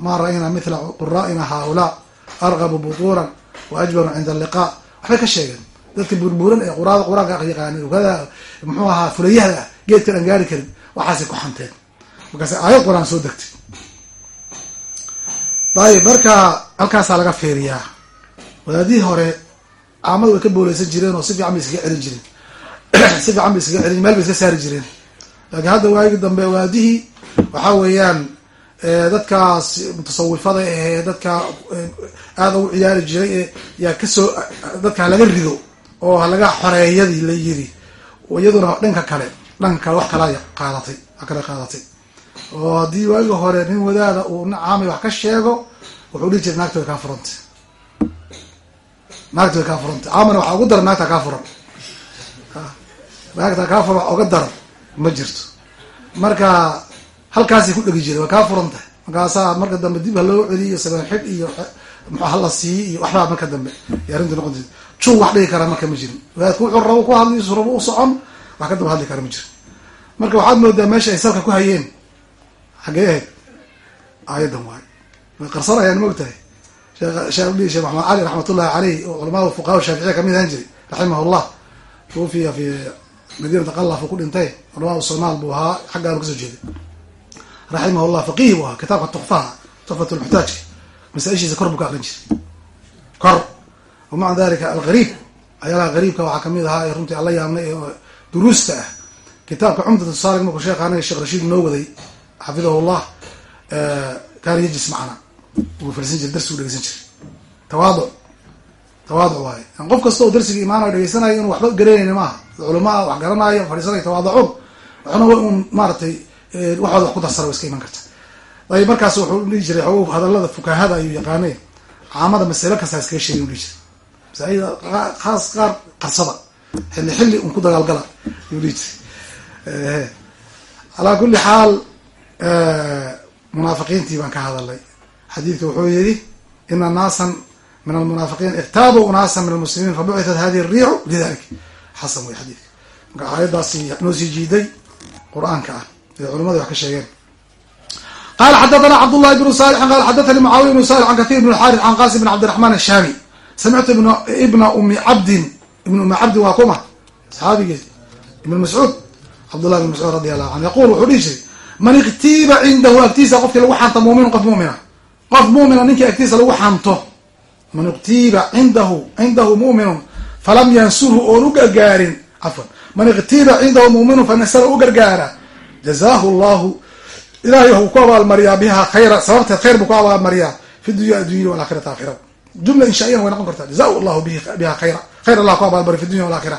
Ma ra-yna mithla qura'ina haulaa argabu butuuran wa ajbaru cinda alliqa waxbay ka sheegeen. Dadka burbuuran ee qur'aanka yaqaanin kada muxuu ahaa fulayahda ah geedkan aan gaari karin waxaasay ku xanteen. Markaas aayad qur'aan soo degtay. Dayib marka halkaasaa laga fiiriyaa wadaadihii hore caamada way ka booleysan jireen oo si fiican bay iskaga celin jireen. Si fiican bay iskaga celin meel bay iska saari jireen. Laakiin hadda waagii dambe wadaadihii waxaa weeyaan dadkaas mutasawifada ahee dadka aada ugu ciyaari jiray ee yaa ka soo dadka halaga rido oo halaga xoreeyadii la yiri iyaduna dhanka kale dhanka kale wax kala qaadatay kala qaadatay. Oo haddii waagi hore nin wadaada uu nacaamay wax ka sheego wuxuu dhihi jiray naagta way kaa furantay. Naagta way kaa furantay. Caamana waxaa ugu daran naagta kaa furan. Naagta kaa furan wax uga daran ma jirto. Marka halkaasay ku dhegi jiray waa kaa furan tahay. Markaasaa marka dambe dib ha loo celiyo sabeen xidh iyo mxu hala siiyi iyo waxbaa marka dambe y arrinta noqon jirta jun wax dhigi kara marka ma jirin. Wadaadku wuxuu rabo ku hadli su rabo u socon wax ka daba hadli kara ma jirin. Marka waxaad moodaa meesha ay salka ku hayeen xaggee ahayd aayaddan waay. Way qarsanayaan ma og tahay shekh dhihi sheekh maxamed cali raxmatullahi caleyh oo culamada fuqaha shaaficiya ka mid ahaan jiray raximah llah tuufiya fi madiinata qalaf uu ku dhintay culamada somaal buu ahaa xaggaanu ka soo jeeday. Raximah llah faqihi buu ahaa kitaabka tukfaha tukfat lmuxtaajka masaa-ishiisa kor buu ka aqrin jiray. Kor. Wamaca dalika algariib. Ayaalaha gariibka waxaa ka mid ahaa ee runtii alla yaabnay ee duruusta ah. Kitaabka cumdat saalig markuu sheekhaanay sheekh rashiid noo waday xafidahu llah kaana yajlis macna wuu fariisan jiray darsi u dhegeysan jiray. Tawaaduc tawaaduc waaye. Qof kasta oo darsiga imaanayo dhegeysanayo inuu waxba garanayni maaha. Culamaa wax garanayo fadhiisanayo tawaaducun waxna wa un maaratay waxooda wax ku darsara wa iska iman karta ayb markaas wuxuu dhihi jiray xog hadalada fukahada ayuu yaqaanay. Caamada masale kasta iskaga sheegay u dhihi jiray. Masaaida khaas qaar qarsada. Xilli xilli un ku dagaalgala ayuu dhihi jiray. Calaa kulli xaal munaafiqiintii baan ka hadalnay xadiidka wuxuu yihi ina naasan min almunaafiqiin iktaabuu naasan min almuslimiin fabucitat hadihi riixu lidalik xasan wey xadiidka. Marka aayaddaasi noo sii jiiday qur'aanka ah ee culamada wax ka sheegeen qala xadathana cabdullahi bnu salixin qala xadathani mucaawiya bnu salix can kathir bn xaris can qasim bn cabdiraxman ashami samictu ibna umi cabdin ibn umi cabdin waa kuma saxaabigii ibn mascuud cabdullah bn mascuud radi allahu canhu yaqul wuxuu dhihi jiray man iktiiba cindahu agtiisa qofkii lagu xanta mumin qof mumina qof mu'mina ninkii agtiisa lagu xanto man iqtiiba cindahu cindahu mu'minun falam yansurhu oon u gargaarin cafwan man iqtiiba cindahu mu'minun fanasara u gargaara jazaahu llahu ilahay waxuu ku abaalmariyaa biha khayra sababteed khayr buu ku abaalmariyaa fi dunya addunya walaakhirati aakhira jumla inshaa'iyana way noqon kartaa. Jazaa llahu biha khayra. Khayr allah ku abaalmariya fi dunya walaakhira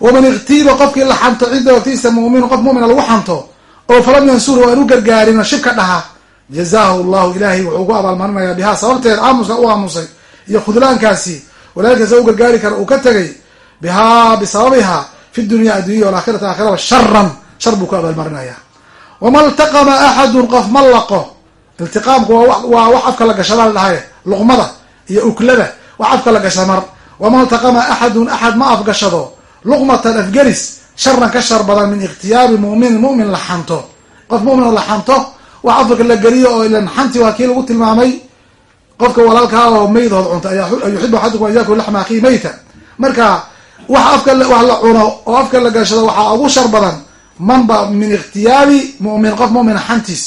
waman iqtiiba qofkii la xanto cindahu agtiisa mu'minun qof mu'mina lagu xanto oo falam yansurhu aan u gargaarin shibka dhaha jazaahu llahu ilahay wuxuu ku abaalmarinayaa bihaa sababteed aamuska u aamusay iyo khudlaankaasi. Walaalkiisa u gargaari kara uu ka tegay bihaa bisababiha fi dunya addunya walaakhirati aakhiraba sharan shar buu ku abaalmarinaya wama iltaqama axadun qof ma laqo iltiqaamku waa wax afka la gashada la dhahay luqmada iyo uklada wax afka la gasha mar wama iltaqama axadun axad ma afgashado luqmatan afgelis sharan ka shar badan min ikhtiyaabi muminin mumin la xanto qof mumin la xanto wax afka la geliyo oo ilan xanti waa kii lagu tilmaamay qofka walaalkaa oo meydhood cunta ayuxibu axadukum an laxma akii mayta marka wax afka wax la cuno oo afka la gashado waxaa ugu shar badan manba min ikhtiyaabi mumin qof mumina xantiis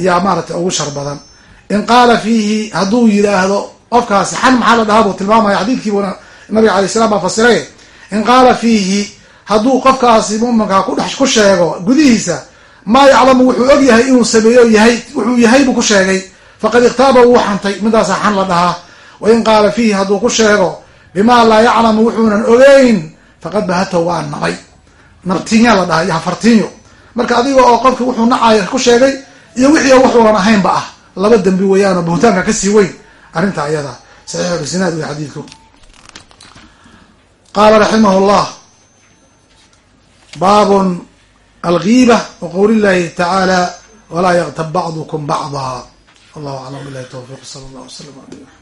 iyaa maaragtay ugu shar badan. In qaala fiihi hadduu yidhaahdo qofkaasi xan maxaa la dhahaa? buu tilmaamaya xadiidkiibuna nabiga alay slam baa fasiray in qaala fiihi hadduu qofkaasi muminkaa kudhex ku sheego gudihiisa maa yaclamu wuxuu og yahay inuu sameeyo yahay wuxuu yahay buu ku sheegay. Faqad ikhtaaba wuu xantay. Midaasa xan la dhahaa. Wain qaala fiihi hadduu ku sheego bimaa laa yaclamu wuxuunan ogeyn faqad bahatahu waa nabay nabtinya la dhaha iyo hafartinyo marka adiga oo qofki wuxuu nacaya ku sheegay iyo wixii wuxuunan ahaynba ah. Laba dembi weeyaanoo buhtaanka ka sii weyn arrinta ayada. Saxiixulisnaad wey xadiidku. Qaala raximah llah baabun algiiba waqowli llahi tacaala walaa yaktab bacdukum bacda allahu aclam bilahi tawfiq sala allah wslam aleyh